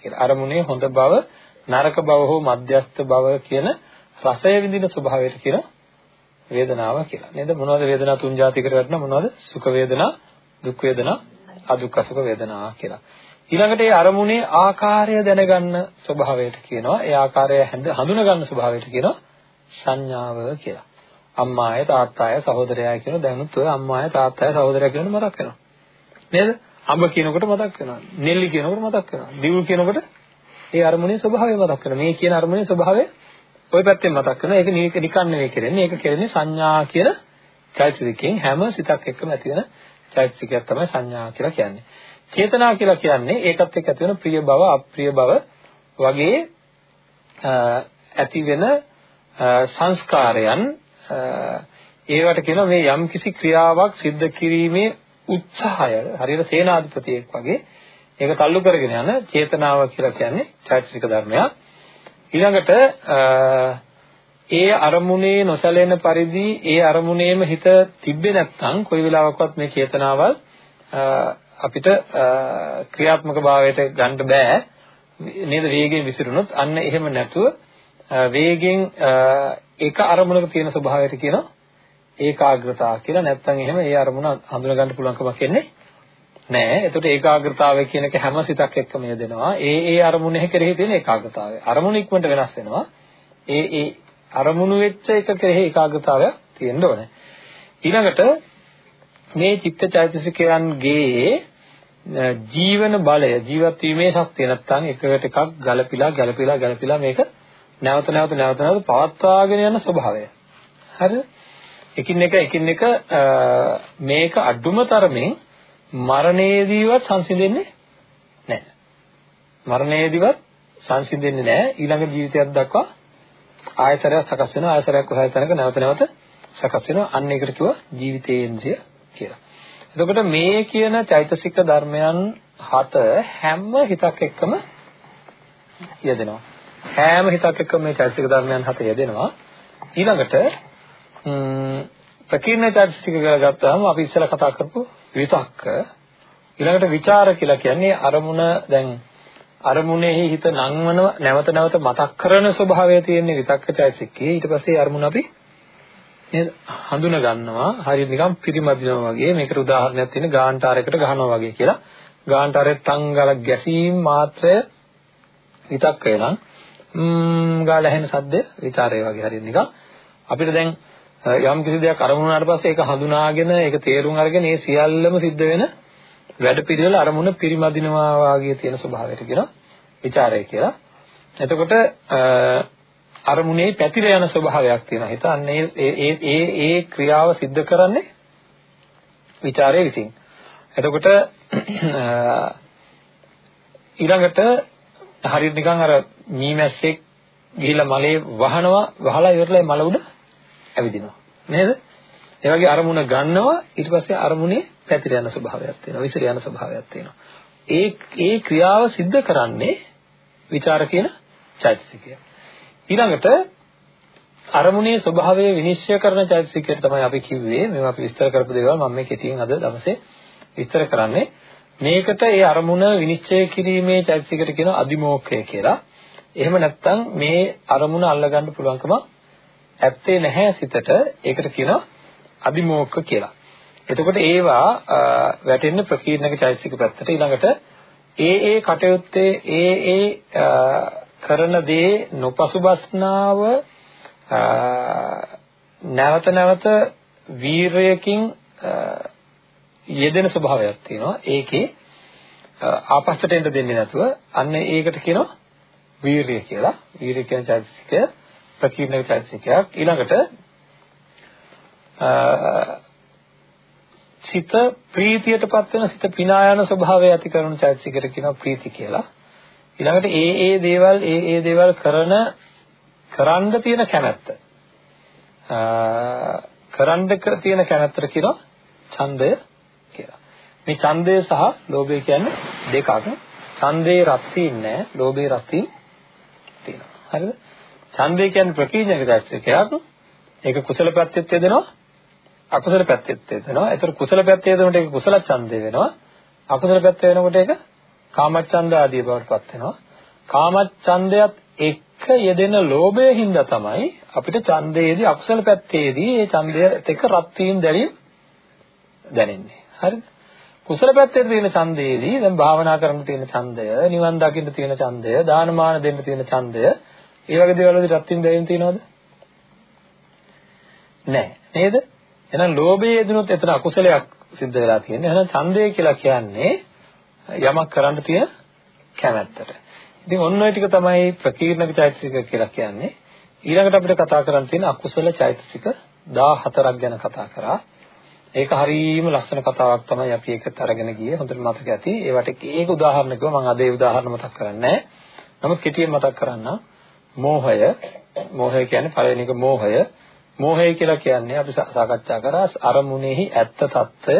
කියලා. අරමුණේ හොඳ බව, නරක බව හෝ මධ්‍යස්ථ බව කියන රසය විඳින ස්වභාවයට කියනවා වේදනාව කියලා. නේද? මොනවද වේදනා තුන් જાතිකට වටන මොනවද? සුඛ වේදනා, දුක් වේදනා, අදුක්ඛ සුඛ වේදනා කියලා. ඊළඟට ඒ අරමුණේ ආකාරය දැනගන්න ස්වභාවයට කියනවා. ඒ ආකාරය හඳුන ගන්න ස්වභාවයට කියනවා සංඥාව කියලා. අම්මාය තාත්තාය සහෝදරයයි කියන දැනුත් ඔය අම්මාය තාත්තාය සහෝදරය කියන මතක් වෙනවා. නේද? අඹ කියනකොට මතක් වෙනවා. නෙල්ලි කියනකොට මතක් වෙනවා. දිවුල් කියනකොට ඒ අරමුණේ ස්වභාවය මතක් වෙනවා. මේ කියන අරමුණේ ස්වභාවය ওই පැත්තෙන් මතක් වෙනවා. ඒක නිකන් නෙවෙයි කරන්නේ. ඒක කරන්නේ සංඥා කියන චෛතසිකයෙන් හැම සිතක් එක්කම ඇති වෙන චෛතසිකයක් තමයි සංඥා කියලා කියන්නේ. චේතනා කියලා කියන්නේ ඒකත් එක්ක ඇති වෙන ප්‍රිය බව, අප්‍රිය බව වගේ ඇති වෙන සංස්කාරයන් ඒවට කියනවා මේ යම්කිසි ක්‍රියාවක් සිද්ධ කිරීමේ උත්සාහය. හරියට සේනාධිපතියෙක් වගේ ඒක තල්ලු කරගෙන යන චේතනාව කියලා කියන්නේ චෛතසික ධර්මයක්. ඊළඟට ඒ අරමුණේ නොසැලෙන පරිදි ඒ අරමුණේම හිත තිබ්බේ නැත්නම් කොයි වෙලාවකවත් මේ චේතනාවල් අපිට ක්‍රියාත්මක භාවයට ගන්න බෑ. නේද? වේගයෙන් විසිරුණොත් අන්න එහෙම නැතුව වේගෙන් එක අරමුණක තියෙන ස්වභාවයට කියනවා ඒකාග්‍රතාව කියලා නැත්නම් එහෙම ඒ අරමුණ හඳුනා ගන්න පුළුවන් කමක් එන්නේ නෑ. එතකොට ඒකාග්‍රතාවය කියන එක හැම සිතක් එක්කම යෙදෙනවා. ඒ ඒ අරමුණෙහි කෙරෙහි තියෙන ඒකාග්‍රතාවය. අරමුණ ඉක්මනට වෙනස් වෙනවා. ඒ ඒ අරමුණු වෙච්ච එක කෙරෙහි ඒකාග්‍රතාවයක් තියෙන්න ඕනේ. ඊළඟට මේ චිත්තචෛතසිකයන්ගේ ජීවන බලය ජීවත් වීමේ ශක්තිය නැත්නම් එකකට එකක් ගලපිලා ගලපිලා ගලපිලා මේක නැවත නැවත නැවත නැවත පවත්වාගෙන යන ස්වභාවය. හරිද? එකින් එක එකින් එක මේක අඩුම තරමින් මරණයේදීවත් සංසිඳෙන්නේ නැහැ. මරණයේදීවත් සංසිඳෙන්නේ නැහැ. ඊළඟ ජීවිතයක් දක්වා ආයතරයක් සකස් වෙනවා. ආයතරයක් කොහේ තැනක නැවත නැවත සකස් වෙනවා. අන්න ඒකට කිව්වා ජීවිතේන්ද්‍රය කියලා. එතකොට මේ කියන චෛතසික ධර්මයන් හත හැම හිතක් එක්කම යෙදෙනවා. හැම හිතක් එක්කම මේ චෛතසික ධර්මයන් හත යෙදෙනවා. ඊළඟට ප්‍රකීර්ණ චෛතසික කියලා ගත්තාම අපි ඉස්සෙල්ලා කතා කරපු විතක්ක. ඊළඟට ਵਿਚාර කියලා කියන්නේ අරමුණ දැන් අරමුණෙහි හිත නංවන නැවත නැවත මතක් කරන ස්වභාවය තියෙන විතක්ක චෛතසිකයේ. ඊට පස්සේ අරමුණ අපි නේද හඳුන ගන්නවා හරියට නිකන් පිරිමදිනවා වගේ. මේකට උදාහරණයක් තියෙන ගාන්ටාරයකට ගහනවා වගේ කියලා. ගාන්ටාරයේ තංගල ගැසීම් මාත්‍රය විතක්කය නම් ම්ම් ගාලා ඇහෙන සද්ද විචාරය වගේ හරියන එක. අපිට දැන් යම් කිසි දෙයක් අරමුණ වුණාට පස්සේ ඒක හඳුනාගෙන ඒක තේරුම් අරගෙන ඒ සියල්ලම සිද්ධ වෙන වැඩ පිළිවෙල අරමුණ පිරිමදිනවා වාගේ තියෙන ස්වභාවයට කියනවා විචාරය කියලා. එතකොට අරමුණේ පැතිර යන ස්වභාවයක් තියෙනවා. හිතන්න ඒ ඒ ඒ ඒ ක්‍රියාව සිද්ධ කරන්නේ විචාරය විසින්. එතකොට ඊළඟට හරියට නිකන් අර මීමැස්සෙක් ගිහිල්ලා මලේ වහනවා වහලා ඉවරලා මල උඩ ඇවිදිනවා. නේද? ඒ වගේ අරමුණ ගන්නවා ඊට පස්සේ අරමුණේ පැතිර යන ස්වභාවයක් තියෙනවා. විසිර යන ස්වභාවයක් තියෙනවා. ඒ ඒ ක්‍රියාව සිද්ධ කරන්නේ ਵਿਚාර කියන චෛතසිකය. ඊළඟට අරමුණේ ස්වභාවය විනිශ්චය කරන චෛතසිකය තමයි අපි කිව්වේ. මේවා අපි විස්තර කරපු දේවල් මම මේ කෙටියෙන් අද දවසේ විස්තර කරන්නේ. මේකට ඒ අරමුණ විනිශ්චය කිරීමේ චෛතසිකයට කියනවා අදිමෝක්ඛය කියලා. එහෙම නැත්නම් මේ අරමුණ අල්ලගන්න පුළුවන්කම ඇත්තේ නැහැ සිතට. ඒකට කියනවා අදිමෝක්ඛ කියලා. එතකොට ඒවා වැටෙන්න ප්‍රකීර්ණක චෛතසික පැත්තට ඊළඟට ඒ ඒ කටයුත්තේ ඒ ඒ කරන දේ නොපසුබස්නාව නැවත නැවත වීරයකින් යෙදෙන ස්වභාවයක් තියෙනවා. ඒකේ ආපස්සට එන්න දෙන්නේ නැතුව අන්න ඒකට කියනවා වීරිය කියලා. වීරිය කියන චෛතසිකය ප්‍රකීර්ණක චෛතසිකයක්. ඊළඟට සිත ප්‍රීතියටපත් වෙන සිත පිනා යන ස්වභාවය ඇති කරන චෛතසිකයට කියනවා ප්‍රීති කියලා. ඊළඟට ඒ ඒ දේවල් ඒ ඒ දේවල් කරන කරන්න තියෙන කැමැත්ත. කරන්න තියෙන කැමැත්තට කියනවා ඡන්දය කියලා. මේ ඡන්දය සහ ලෝභය කියන්නේ දෙකක්. ඡන්දේ රත් තින්නේ ලෝභේ රත් තියෙනවා. හරිද? ඡන්දය කියන්නේ ප්‍රකීර්ණක චෛතසිකයක්. ඒක කුසල පැත්තෙත් යදෙනවා අකුසල පැත්තෙත් යදෙනවා. ඒතර කුසල පැත්තේ යදෙනකොට ඒක කුසල ඡන්දය වෙනවා. අකුසල පැත්ත වෙනකොට ඒක කාමච්ඡන්ද ආදී බවට පත් වෙනවා. කාමච්ඡන්දයත් එක්ක යෙදෙන ලෝභය හින්දා තමයි අපිට ඡන්දයේදී අකුසල පැත්තේදී ඒ ඡන්දයත් එක්ක රත් වීම දැනීම දැනෙන්නේ. හරිද? කුසල පැත්තේ තියෙන ඡන්දයේදී දැන් භාවනා කරන්න තියෙන ඡන්දය, නිවන් දකින්න තියෙන ඡන්දය, දානමාන දෙන්න තියෙන ඡන්දය, ඒ වගේ දේවල් වලදී රත් වීම දැනීම තියෙනවද? නැහැ. නේද? එහෙනම් ලෝභයේ යෙදුනොත් එතන අකුසලයක් සිද්ධ වෙලා තියෙනවා. එහෙනම් ඡන්දය කියලා කියන්නේ යමක් කරන්න තියෙන කැමැත්තට. ඉතින් ඔන්න ඔය ටික තමයි ප්‍රකීර්ණක චෛතසික කියලා කියන්නේ. ඊළඟට අපිට කතා කරන්න තියෙන අකුසල චෛතසික 14ක් ගැන කතා කරා. ඒක හරීම ලස්සන කතාවක් තමයි අපි ඒකත් අරගෙන ගියේ. හොඳට මතක ඇති. ඒවට ඒක උදාහරණ කිව්වා. මම අද ඒ උදාහරණ මතක් කරන්නේ නමුත් කෙටියෙන් මතක් කරන්න. මෝහය. මෝහය කියන්නේ පළවෙනි එක මෝහය. මෝහය කියලා කියන්නේ අපි සාකච්ඡා කරා අරමුණෙහි ඇත්ත తত্ত্বය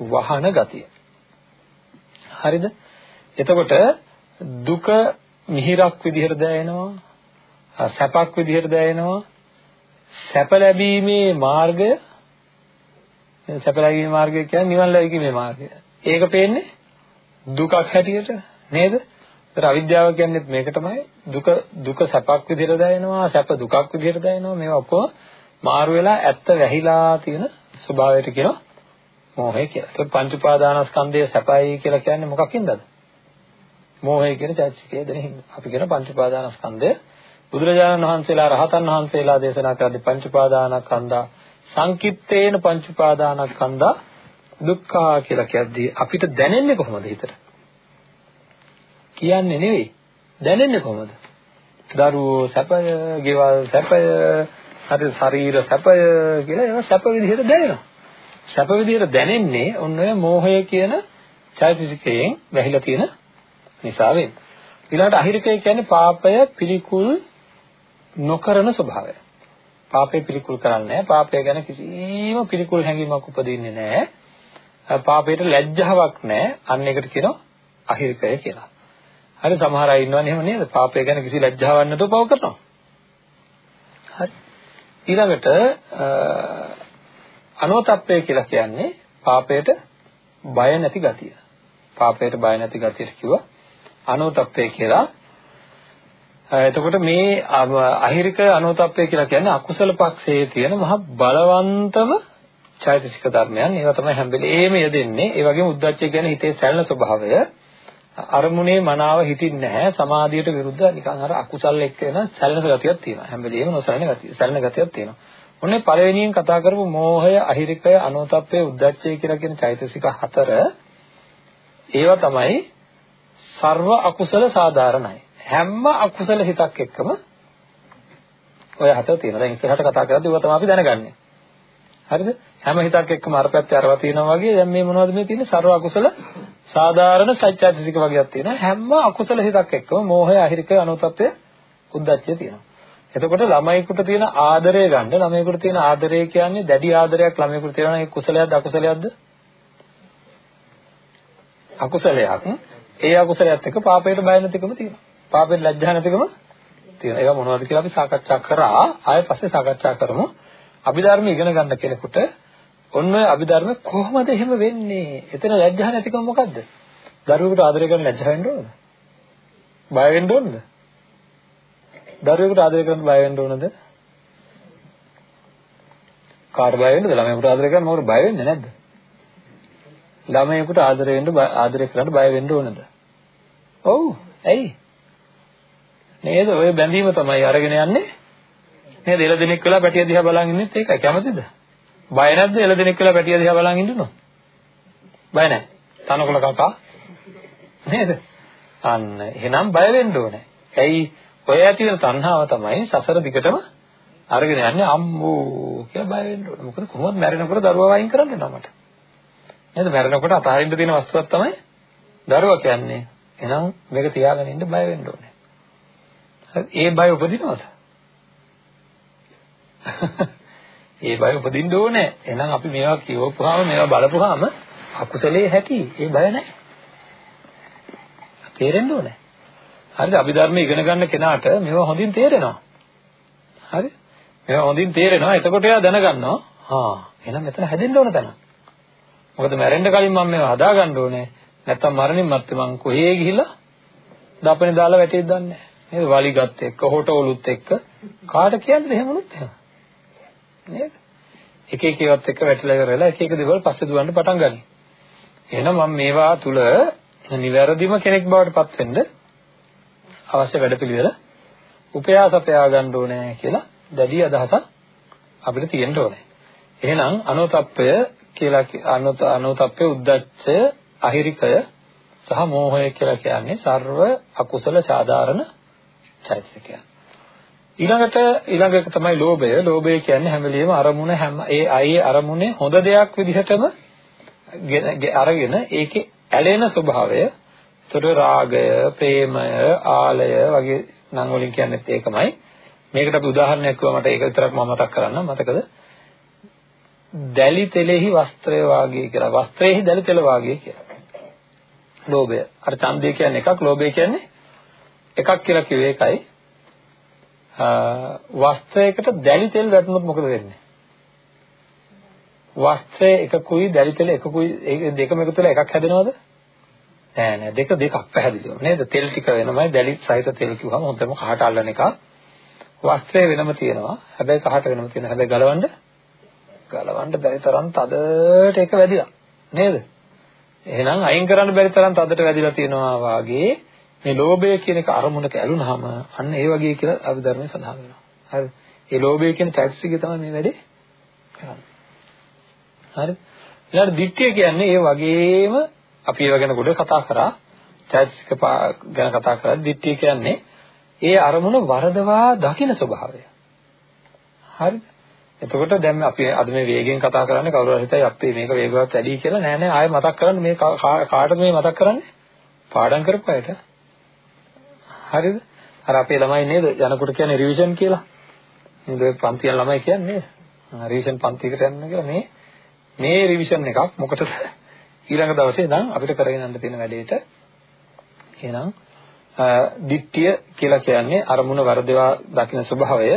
වහන ගතිය. හරිද? එතකොට දුක මිහිරක් විදිහට දැනෙනවා. සැපක් විදිහට දැනෙනවා. සැප ලැබීමේ මාර්ගය සැප ලැබීමේ මාර්ගය කියන්නේ නිවන් ලැබීමේ මාර්ගය. ඒක පේන්නේ දුකක් හැටියට නේද? ඒතර අවිද්‍යාව කියන්නේ මේකටමයි දුක දුක සැපක් විදිහට දැනෙනවා සැප දුකක් විදිහට දැනෙනවා මේවා ඔක්කොම මාරු වෙලා ඇත්ත වැහිලා තියෙන ස්වභාවයට කියනවා මෝහය කියලා. ඒක පංච උපාදානස්කන්ධය සැපයි කියලා කියන්නේ මොකක්ින්දද? මෝහය කියන චෛතසිකය දෙන හින්දා. අපි කියන පංච උපාදානස්කන්ධය බුදුරජාණන් වහන්සේලා රහතන් වහන්සේලා දේශනා කරද්දී පංච උපාදානස්කන්ධා සංකිට්ඨේන පංච උපාදානස්කන්ධා දුක්ඛා කියලා කියද්දී අපිට දැනෙන්නේ කොහොමද හිතට? කියන්නේ නෙවෙයි. දැනෙන්නේ කොහොමද? දරුවෝ සැපය, ගෙවල් සැපය, හරි ශරීර සැපය කියලා ඒවා සැප විදිහට දැනෙනවා. සැප විදිහට දැනෙන්නේ ඔන්න ඔය මෝහය කියන චෛතසිකයෙන් වැහිලා තියෙන නිසා වෙන්නේ. ඊළඟට අහිරිකය කියන්නේ පාපය පිළිකුල් නොකරන ස්වභාවය. පාපය පිළිකුල් කරන්නේ නැහැ. පාපය ගැන කිසිම පිළිකුල් හැඟීමක් උපදින්නේ නැහැ. පාපයට ලැජ්ජාවක් නැහැ. අන්න ඒකට කියනවා අහිරිකය කියලා. හරි සමහර අය ඉන්නවනේ එහෙම නේද? පාපය ගැන කිසි ලැජ්ජාවක් නැතුව පව කරනවා. හරි. ඊළඟට අනෝතප්පය කියලා කියන්නේ පාපයට බය නැති ගතිය. පාපයට බය නැති ගතියට කිව්වා අනෝතප්පය කියලා. එතකොට මේ අහිරික අනෝතප්පය කියලා කියන්නේ අකුසල පක්ෂයේ තියෙන මහ බලවන්තම චෛතසික ධර්මයන්. ඒවා තමයි හැම වෙලේම යෙදෙන්නේ. ඒ වගේම උද්දච්චය කියන්නේ හිතේ සැලෙන ස්වභාවය. අරමුණේ මනාව හිටින්නේ නැහැ සමාධියට විරුද්ධ නිකන් අර අකුසල් එක්ක එන සැලෙන ගතියක් තියෙනවා හැම වෙලෙම නොසැලෙන ගතිය සැලෙන ගතියක් තියෙනවා ඔන්නේ පළවෙනියෙන් කතා කරපු මෝහය අහිරිකය අනෝතප්පය උද්දච්චය කියලා කියන චෛතසික හතර ඒවා තමයි ਸਰව අකුසල සාධාරණයි හැම අකුසල හිතක් එක්කම ඔය හතර තියෙනවා. දැන් ඉස්සරහට කතා කරද්දී ඒවා තමයි අපි දැනගන්නේ. හරිද? හැම හිතක් එක්කම අර පැත්තේ අරවා තියෙනවා වගේ දැන් මේ මොනවද මේ තියෙන්නේ? ਸਰව අකුසල සාධාරණ සත්‍යචිතික වගේක් තියෙනවා. හැම අකුසල හිතක් එක්කම මෝහය අහිරිකය අනුතප්පය උද්දච්චය තියෙනවා. එතකොට ළමයිකට තියෙන ආදරය ගන්න ළමයිකට තියෙන ආදරය කියන්නේ දැඩි ආදරයක් ළමයිකට තියෙනවා. ඒ කුසලයක්ද අකුසලයක්ද? අකුසලයක්. ඒ අකුසලයත් එක්ක පාපයට බය නැතිකම තියෙනවා. පාපයට ලැජ්ජා නැතිකම තියෙනවා ඒක මොනවද කියලා අපි සාකච්ඡා කරා ආයෙ පස්සේ සාකච්ඡා කරමු අභිධර්ම ඉගෙන ගන්න කෙනෙකුට ඔන්න ඔය අභිධර්ම කොහොමද එහෙම වෙන්නේ? එතන ලැජ්ජා නැතිකම මොකද්ද? දරුවෙකුට ආදරය කරන්න ලැජ්ජා වෙන්න ඕනද? බය වෙන්න ඕනද? දරුවෙකුට ආදරය කරන්න බය වෙන්න ඕනද? කාට බය වෙන්නද? ළමයෙකුට ආදරය කරන්න මොකට බය වෙන්නේ නැද්ද? ළමයෙකුට ආදරය වෙන්න ආදරය කරන්න බය වෙන්න ඕනද? ඔව්. ඇයි? නේද? ඔය බැඳීම තමයි අරගෙන යන්නේ. නේද? එළ දෙනෙක් වෙලා පැටිය දිහා බලන් ඉන්නෙත් ඒකයි. කැමතිද? බය නැද්ද එළ දෙනෙක් වෙලා පැටිය දිහා බලන් ඉන්නනො? බය නැහැ. තනකොළ කකා නේද? අන්න එහෙනම් බය වෙන්න ඕනේ. ඇයි ඔය ඇති වෙන තණ්හාව තමයි සසර දිගටම අරගෙන යන්නේ අම්මෝ කියලා බය වෙන්න ඕනේ. මොකද කොහොමද මැරෙනකොට දරුවා වයින් කරන්න වෙනවා මට. නේද? මැරෙනකොට අතහරින්න තියෙන වස්තුවක් තමයි දරුවා කියන්නේ. එහෙනම් මේක තියාගෙන ඉන්න බය වෙන්න ඕනේ. ඒ බය උපදිනවද? ඒ බය උපදින්න ඕනේ. එහෙනම් අපි මේවා කියවපුවාම මේවා බලපුවාම අකුසලයේ හැටි ඒ බය නැහැ. තේරෙන්න ඕනේ. හරිද? අභිධර්ම ඉගෙන ගන්න කෙනාට මේවා හොඳින් තේරෙනවා. හරි? මේවා හොඳින් තේරෙනවා. එතකොට එයා දැනගන්නවා. හා එහෙනම් මෙතන හැදෙන්න ඕන තැන. මොකද මැරෙන්න කලින් මම මේවා හදා ගන්න ඕනේ. නැත්තම් මරණින් මත්තේ මං කොහේ ගිහිල්ලා දපනේ දාලා වැටෙද්ද දන්නේ නැහැ. නේද? වලිගත් එක්ක, හොටවලුත් එක්ක කාට කියන්නද එහෙම වුණොත් එහෙම. නේද? එක එක ඒවාත් එක්ක වැටිලා ඉවරලා එක එක දේවල් පස්සේ දුවන්න පටන් ගනී. එහෙනම් මම මේවා තුල නිවැරදිම කෙනෙක් බවට පත් වෙන්න අවශ්‍ය වැඩපිළිවෙල උපයාසපයා ගන්න ඕනේ කියලා දැඩි අදහසක් අපිට තියෙන්න ඕනේ. එහෙනම් අනෝතප්පය කියලා අනෝත අනෝතප්පය උද්දච්චය අහිරිකය සහ මෝහය කියලා කියන්නේ ਸਰව අකුසල සාධාරණ චෛතසිකයන්. ඊළඟට ඊළඟ එක තමයි ලෝභය. ලෝභය කියන්නේ හැම වෙලෙම අරමුණ හැම ඒ අයේ අරමුණේ හොඳ දෙයක් විදිහටම අරගෙන ඒකේ ඇලෙන ස්වභාවය. ඒතර රාගය, ප්‍රේමය, ආලය වගේ නම් වලින් කියන්නේත් ඒකමයි. මේකට අපි උදාහරණයක් කිව්වා මට ඒක විතරක් මම මතක් කරන්න මතකද? දැලි තෙලෙහි වස්ත්‍රය වාගේ කියලා. වස්ත්‍රයේහි දැලි තෙල වාගේ කියලා. ලෝභය. අර ඡන්දය කියන්නේ එකක්, ලෝභය කියන්නේ එකක් කියලා කිව්වේ ඒකයි. වස්ත්‍රයකට දැලි තෙල් වැටුනොත් මොකද වෙන්නේ? වස්ත්‍රය එකකුයි දැලි තෙල එකකුයි ඒ දෙකම එකතු වෙලා එකක් හැදෙනවද? නෑ නෑ දෙක දෙකක් පැහැදිලිව නේද? තෙල් ටික වෙනමයි දැලි සහිත තෙල් කිව්වම හොඳම කහට අල්ලන එක. වස්ත්‍රය වෙනම තියෙනවා. හැබැයි කහට වෙනම තියෙනවා. හැබැයි ගලවන්න ගලවන්න බැරි තරම් තදට ඒක වැදිලා. නේද? එහෙනම් අයින් කරන්න බැරි තරම් තදට වැදිලා තියෙනවා වාගේ මේ ලෝභය කියන එක අරමුණක ඇලුනහම අන්න ඒ වගේ කියලා අභිධර්මයේ සඳහන් වෙනවා. හරි. ඒ ලෝභය කියන ටැක්සිකේ තමයි මේ වැඩේ කරන්නේ. හරි. ඊළඟ දිට්ඨිය කියන්නේ ඒ වගේම අපි ඒව ගැන ගොඩ කතා කරා. චෛතසික ගැන කතා කරා. දිට්ඨිය කියන්නේ ඒ අරමුණ වරදවා දකින ස්වභාවය. හරිද? එතකොට දැන් අපි අද මේ වේගයෙන් කතා කරන්නේ කවුරු හරි හිතයි අපේ මේක වේගවත් වැඩි කියලා නෑ නෑ ආයෙ මතක් කරන්න මේ කාටද මේ මතක් කරන්නේ? පාඩම් කරපු අයට. හරිද? අර අපේ ළමයි නේද යනකොට කියන්නේ රිවිෂන් කියලා. නේද ඔය පන්තියන් ළමයි කියන්නේ නේද? රිවිෂන් පන්තියකට යන්න කියලා මේ මේ රිවිෂන් එකක් මොකටද [laughs] ඊළඟ දවසේ ඉඳන් අපිට කරගෙන යන්න තියෙන වැඩේට එහෙනම් දිට්ඨිය කියලා කියන්නේ අරමුණ වර්ධවා දකින්න ස්වභාවය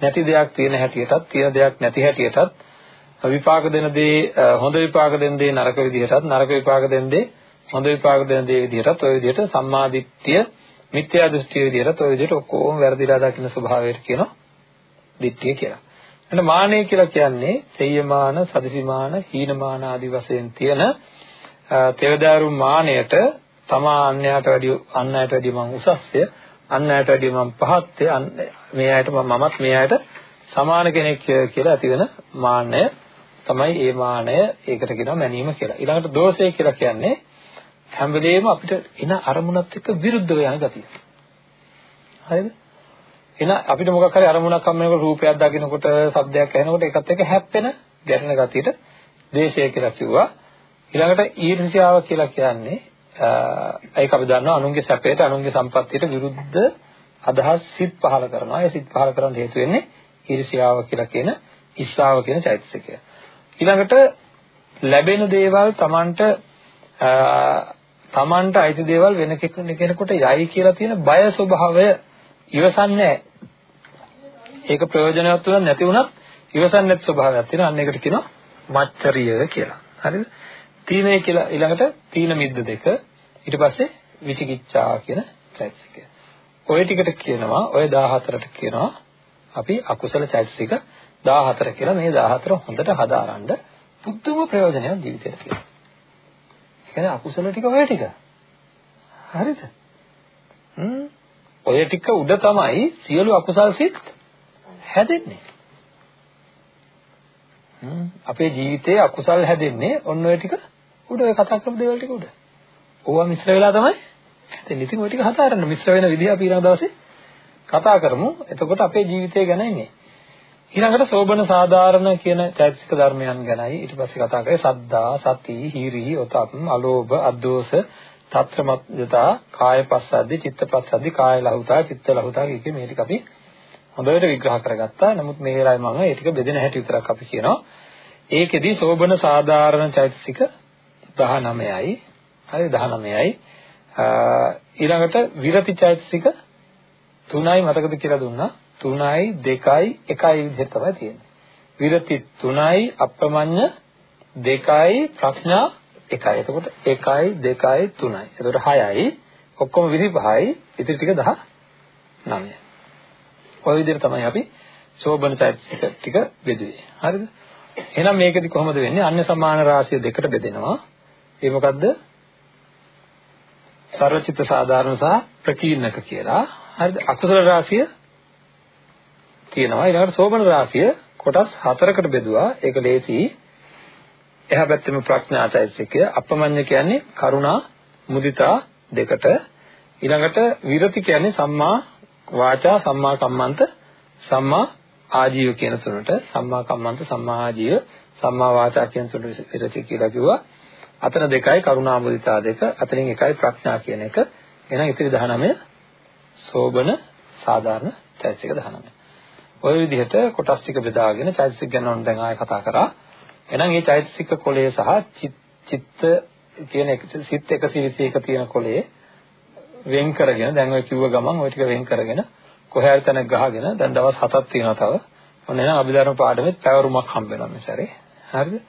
නැති දෙයක් තියෙන හැටියටත් තියෙන දෙයක් නැති හැටියටත් විපාක දෙන දේ හොඳ විපාක දෙන දේ නරක විදිහටත් නරක විපාක දෙන දේ හොඳ විපාක දෙන දේ විදිහටත් ওই විදිහට සම්මා දිට්ඨිය මිත්‍යා දෘෂ්ටිය විදිහට ඔය විදිහට ඔක්කොම වැරදිලා දකින්න ස්වභාවයට කියනවා දිට්ඨිය කියලා. එතන මානෙ කියලා කියන්නේ සෙය්‍යමාන, සදිසිමාන, හීනමාන ආදී වශයෙන් තියෙන තෙවදාරු මානයට තමා අන්‍යයට වැඩිය අන් අයට වැඩිය මං උසස්ය අන් අයට වැඩිය මං පහත්ය මේ අයට මමත් මේ අයට සමාන කෙනෙක් කියලා ඇති වෙන මාන්නය තමයි ඒ මානය ඒකට කියනවා මැනීම කියලා. ඊළඟට දෝෂය කියලා කියන්නේ හැම වෙලේම අපිට එන අරමුණත් එක්ක විරුද්ධව යන ගතිය. හරිද? එන අපිට මොකක් හරි අරමුණක් හම් වෙනකොට රූපයක් දකිනකොට, ශබ්දයක් ඇහෙනකොට ඒකත් එක්ක හැප්පෙන ගැටෙන ගතියට දේශය කියලා කිව්වා. ඊළඟට ඊර්ෂ්‍යාව කියලා කියන්නේ ඒක අපි දන්නවා අනුන්ගේ සැපයට, අනුන්ගේ සම්පත්තියට විරුද්ධ අදහස් සිත් පහල කරනවා. ඒ සිත් පහල කරන්න හේතු වෙන්නේ ඊර්ෂ්‍යාව කියලා කියන ඉස්සාව කියන චෛතසිකය. ඊළඟට ලැබෙන දේවල් Tamanට Tamanට අයිති දේවල් වෙන කෙනෙකුට යයි කියලා තියෙන බය ස්වභාවය ඉවසන්නේ ඒක ප්‍රයෝජනවත් උනත් නැති වුණත් ඉවසන්නේ නැති ස්වභාවයක් තියෙනවා. අන්න ඒකට කියනවා මච්චරිය කියලා. හරිද? තීනේ කියලා ඊළඟට තීන මිද්ද දෙක ඊට පස්සේ විචිකිච්ඡා කියන චෛතසිකය. ඔය ටිකට කියනවා ඔය 14ට කියනවා අපි අකුසල චෛතසික 14 කියලා මේ 14 හොඳට හදාරන්න පුදුම ප්‍රයෝජනයක් ජීවිතේට තියෙනවා. ඒ කියන්නේ අකුසල ටික ඔය ටික. හරිද? හ්ම් ඔය ටික උඩ තමයි සියලු අකුසල් සිත් හැදෙන්නේ. හ්ම් අපේ ජීවිතයේ අකුසල් හැදෙන්නේ ඔන්න ඔය ටික උඩ ඔය කතා කරපු දේවල් ටික උඩ. ඕවා මිශ්‍ර වෙලා තමයි හැදෙන්නේ. ඉතින් ඔය ටික හදාරන්න මිශ්‍ර වෙන විදිහ අපි ඊළඟ දවසේ කතා කරමු. එතකොට අපේ ජීවිතය ගැන ඉන්නේ. ඊළඟට සෝබන සාධාරණ කියන චෛතසික ධර්මයන් ගැනයි ඊට පස්සේ කතා කරේ සද්දා, සති, හීරි, ඔතප්, අලෝභ, අද්දෝෂ, తත්‍රමත්‍යතා, කායපස්සද්දි, චිත්තපස්සද්දි, කාය ලහුතා, චිත්ත ලහුතා කිය මේ ටික අපි හොඳට විග්‍රහ කරගත්තා. නමුත් මේ වෙලාවේ මම ඒ ටික බෙදෙන හැටි විතරක් අපි කියනවා. ඒකෙදි සෝබන සාධාරණ චෛතසික 19යි. හරි 19යි. ඊළඟට විරති චෛතසික 3යි මතකද කියලා දුන්නා. 3යි 2යි 1යි විදිහට තමයි තියෙන්නේ. විරති 3යි අප්‍රමඤ්ඤ 2යි ප්‍රඥා 1යි. එතකොට 1යි 2යි 3යි. එතකොට 6යි ඔක්කොම 25යි ඉතිරි ටික 19. ඔය විදිහට තමයි අපි සෝබන චෛතසික ටික බෙදුවේ. හරිද? එහෙනම් මේකෙදි කොහොමද වෙන්නේ? අන්‍ය සමාන රාශිය දෙකට බෙදෙනවා. ඒ මොකද්ද? සර්වචිත්ත සාධාරණ සහ ප්‍රකීර්ණක කියලා. හරිද? අකුසල රාශිය තියෙනවා. ඊළඟට සෝබන රාශිය කොටස් හතරකට බෙදුවා. ඒක ලේසි. එහා පැත්තෙම ප්‍රඥා චෛතසිකය, අපමඤ්ඤ කියන්නේ කරුණා, මුදිතා දෙකට. ඊළඟට විරති කියන්නේ සම්මා වාචා, සම්මා කම්මන්ත, සම්මා ආජීව කියන තුනට. සම්මා කම්මන්ත, සම්මා ආජීව, සම්මා වාචා කියන තුනට විරති කියලා කිව්වා. අතන දෙකයි කරුණා මුදිතා දෙක. අතනින් එකයි ප්‍රඥා කියන එක. එහෙනම් ඉතිරි 19 සෝබන සාධාරණ චෛතසික 19. ওই විදිහට කොටස් ටික බෙදාගෙන චෛතසික ගැන ඕන දැන් ආයෙ කතා කරා. එහෙනම් මේ චෛතසික කොලය සහ චිත්ත කියන සිත් 121 තියෙන කොලේ වෙන් කරගෙන දැන් ඔය කිව්ව ගමන් ওই ටික වෙන් කරගෙන කොහේ හරි තැනක ගහගෙන දැන් දවස් 7ක් තියෙනවා තව. ඔන්න එහෙනම් අභිධර්ම පාඩමෙත් පැවරුමක් හම්බ වෙනවා මේ සැරේ. හරිද?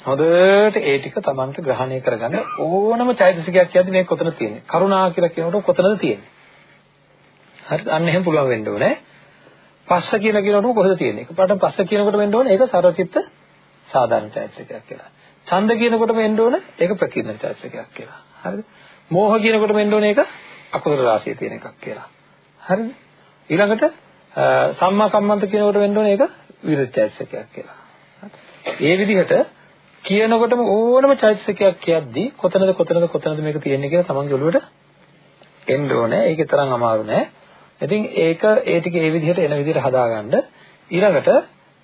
හොඳට ඒ ටික Tamanට ග්‍රහණය කරගන්න ඕනම චෛතසිකයක් කියද්දි මේක කොතන තියෙන්නේ? කරුණා කියලා කියනකොට කොතනද තියෙන්නේ? හරිද? අන්න එහෙම පුළුවන් වෙන්න ඕනේ. පස්ස කියන කියනකොට කොහෙද තියෙන්නේ? එකපාරට පස්ස කියනකොට වෙන්න ඕනේ ඒක සර්වචිත්ත සාධාරණ චෛතසිකයක් කියලා. ඡන්ද කියනකොට වෙන්න ඕනේ ඒක ප්‍රකීර්ණ චෛතසිකයක් කියලා. හරිද? මෝහ කියනකොට වෙන්න ඕනේ ඒක අකුසල රාශිය තියෙන එකක් කියලා. හරිද? ඊළඟට සම්මා කම්මන්ත කියනකොට වෙන්න ඕනේ ඒක විරුද්ධ චෛතසිකයක් කියලා. ඒ විදිහට කියනකොටම ඕනම චෛතසිකයක් කියද්දී කොතනද කොතනද කොතනද මේක තියෙන්නේ කියලා තමන්ගේ ඔළුවට එන්න ඕනේ. ඒකේ තරම් අමාරු නෑ. ඉතින් ඒක ඒ ටික ඒ විදිහට එන විදිහට හදාගන්න ඊළඟට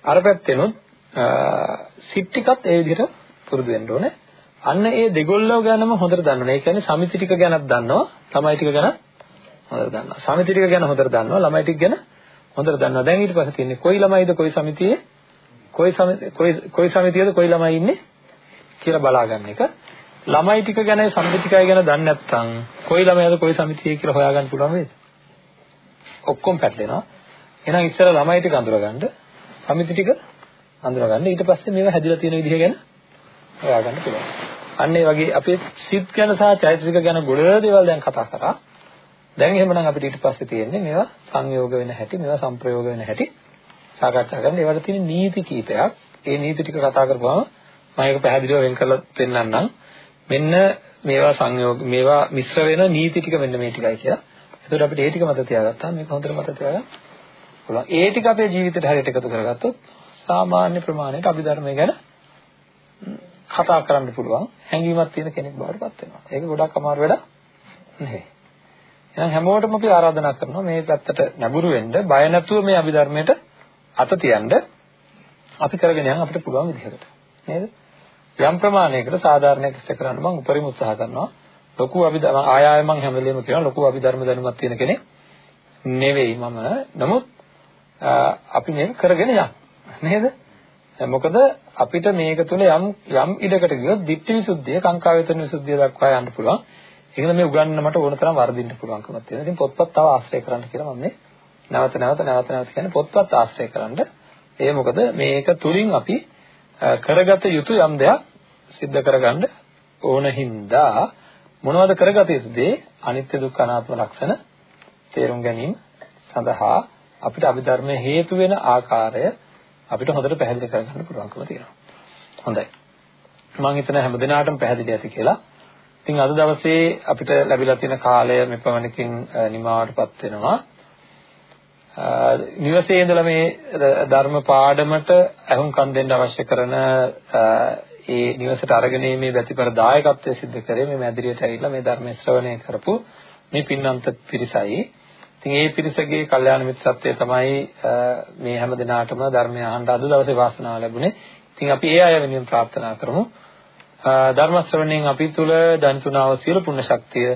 අර පැත්තෙනුත් සිත් ටිකත් ඒ විදිහට පුරුදු වෙන්න ඕනේ. අන්න ඒ දෙගොල්ලෝ ගැනම හොඳට දන්න ඕනේ. ඒ කියන්නේ සමිති ටික ගැනත් දන්නවා, ළමයි ටික ගැන හොඳට දන්නවා. සමිති ටික ගැන හොඳට දන්නවා, ළමයි ටික ගැන හොඳට දන්නවා. දැන් ඊට පස්සේ තියෙන්නේ කොයි ළමයිද කොයි සමිතියේ කොයි කොයි කොයි සමිතියේද කොයි ළමයි ඉන්නේ කියලා බලාගන්න එක. ළමයි ටික ගැන සමිති ටිකයි ගැන දන්නේ නැත්නම් කොයි ළමයාද කොයි සමිතියේ කියලා හොයාගන්න පුළුවන් වේද? ඔක්කොම පැටලෙනවා. එහෙනම් ඉස්සර ළමයි ටික අඳුරගන්න, සමිති ටික අඳුරගන්න. ඊට පස්සේ මේවා හැදිලා තියෙන විදිහ ගැන හොයාගන්න පුළුවන්. අන්න ඒ වගේ අපේ සිත් ගැන සහ චෛතසික ගැන ගොඩ දේවල් දැන් කතා කරා. දැන් එහෙමනම් අපිට ඊට පස්සේ තියෙන්නේ මේවා සංයෝග වෙන හැටි, මේවා සංප්‍රයෝග වෙන හැටි සාකච්ඡා කරන්න. ඒවට තියෙන නීති කීපයක්. ඒ නීති ටික කතා කරපුවාම මම ඒක පැහැදිලිව වෙන් කරලා පෙන්නන්නම්. මෙන්න මේවා සංයෝග මේවා මිශ්‍ර වෙන නීති ටික මෙන්න මේ ටිකයි කියලා. එතකොට අපිට ඒ ටික මත තියාගත්තාම මේක හොඳට මත තියාගන්න පුළුවන්. ඒ ටික අපේ ජීවිතේට හරියට එකතු කරගත්තොත් සාමාන්‍ය ප්‍රමාණයට අභිධර්මය ගැන කතා කරන්න පුළුවන් හැඟීමක් තියෙන කෙනෙක් බවට පත් වෙනවා. ඒක ගොඩක් අමාරු වැඩක් නෙවෙයි. එහෙනම් හැමෝටම අපි ආරාධනා කරනවා මේ පැත්තට නැඹුරු වෙන්න බය නැතුව මේ අභිධර්මයට අත තියන්න අපි කරගෙන යන්න අපිට පුළුවන් විදිහකට. නේද? යම් ප්‍රමාණයකට සාධාරණයක් ඉෂ්ට කරන්න මම උපරිම උත්සාහ කරනවා. ලොකු අභිධර්ම ආය ආය මම හැම වෙලෙම කියනවා ලොකු අභිධර්ම දැනුමක් තියෙන කෙනෙක් නෙවෙයි මම. නමුත් අපි මේක කරගෙන යන්න. නේද? මොකද අපිට මේක තුළ යම් යම් ඉඩකට ගියොත් ditthi visuddhiya කාංකාවේතන visuddhiya දක්වා යන්න පුළුවන්. ඒකද මේ උගන්වන්නට ඕන තරම් වර්ධින්න පුළුවන්කමක් තියෙනවා. ඉතින් පොත්පත් තව ආශ්‍රය කරන්න කියලා මම මේ නැවත නැවත නැවත නැවත කියන්නේ පොත්පත් ආශ්‍රය කරන්න. ඒ මොකද මේක තුලින් අපි කරගත යුතු යම් දෙයක් සිද්ධ කරගන්න ඕන හින්දා මොනවද කරගත යුතු දේ අනිත්‍ය දුක්ඛ අනාත්ම ලක්ෂණ තේරුම් ගැනීම සඳහා අපිට අභිධර්මයේ හේතු වෙන ආකාරය අපිට හොඳට පැහැදිලි කරගන්න පුළුවන්කම තියෙනවා. හොඳයි. මම හිතන හැම දිනාටම පැහැදිලි ඇති කියලා. ඉතින් අද දවසේ අපිට ලැබිලා තියෙන කාලය මෙපමණකින් නිමාවටපත් වෙනවා. නිවසේ ඉඳලා මේ ධර්ම පාඩමට අහුම්කම් දෙන්න අවශ්‍ය කරන ඒ නිවසට අරගෙන මේ වැතිපර දායකත්වයේ සිද්ධ කරේ මේ මැදිරියට ඇවිල්ලා මේ ධර්ම ශ්‍රවණය කරපු මේ පින්නන්ත පිරිසයි. ඉතින් ඒ පිරිසගේ කල්යාණ මිත්‍රත්වය තමයි මේ හැම දිනාටම ධර්මය අහන්න අද දවසේ වාසනාව ලැබුණේ. ඉතින් අපි ඒ අය වෙනුවෙන් ප්‍රාර්ථනා කරමු. ධර්ම ශ්‍රවණයෙන් අපි තුල දන්තුනාව සියලු පුණ්‍ය ශක්තිය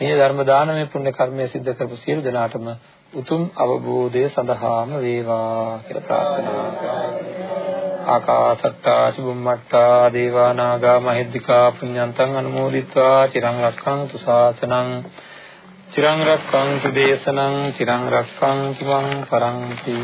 මේ ධර්ම දානමය පුණ්‍ය කර්මය සිද්ධ කරපු සියලු දෙනාටම උතුම් අවබෝධය සඳහාම වේවා කියලා ප්‍රාර්ථනා කරනවා. ආකාසත්තා චුම්මට්ටා දේවා නාග මහිද්దికා පුඤ්ඤන්තං අනුමෝදිත්වා චිරං රක්ඛන්තු ශාසනං චිරං රක්ඛන්තු දේශනං චිරං රක්ඛන්තු මං පරන්ති।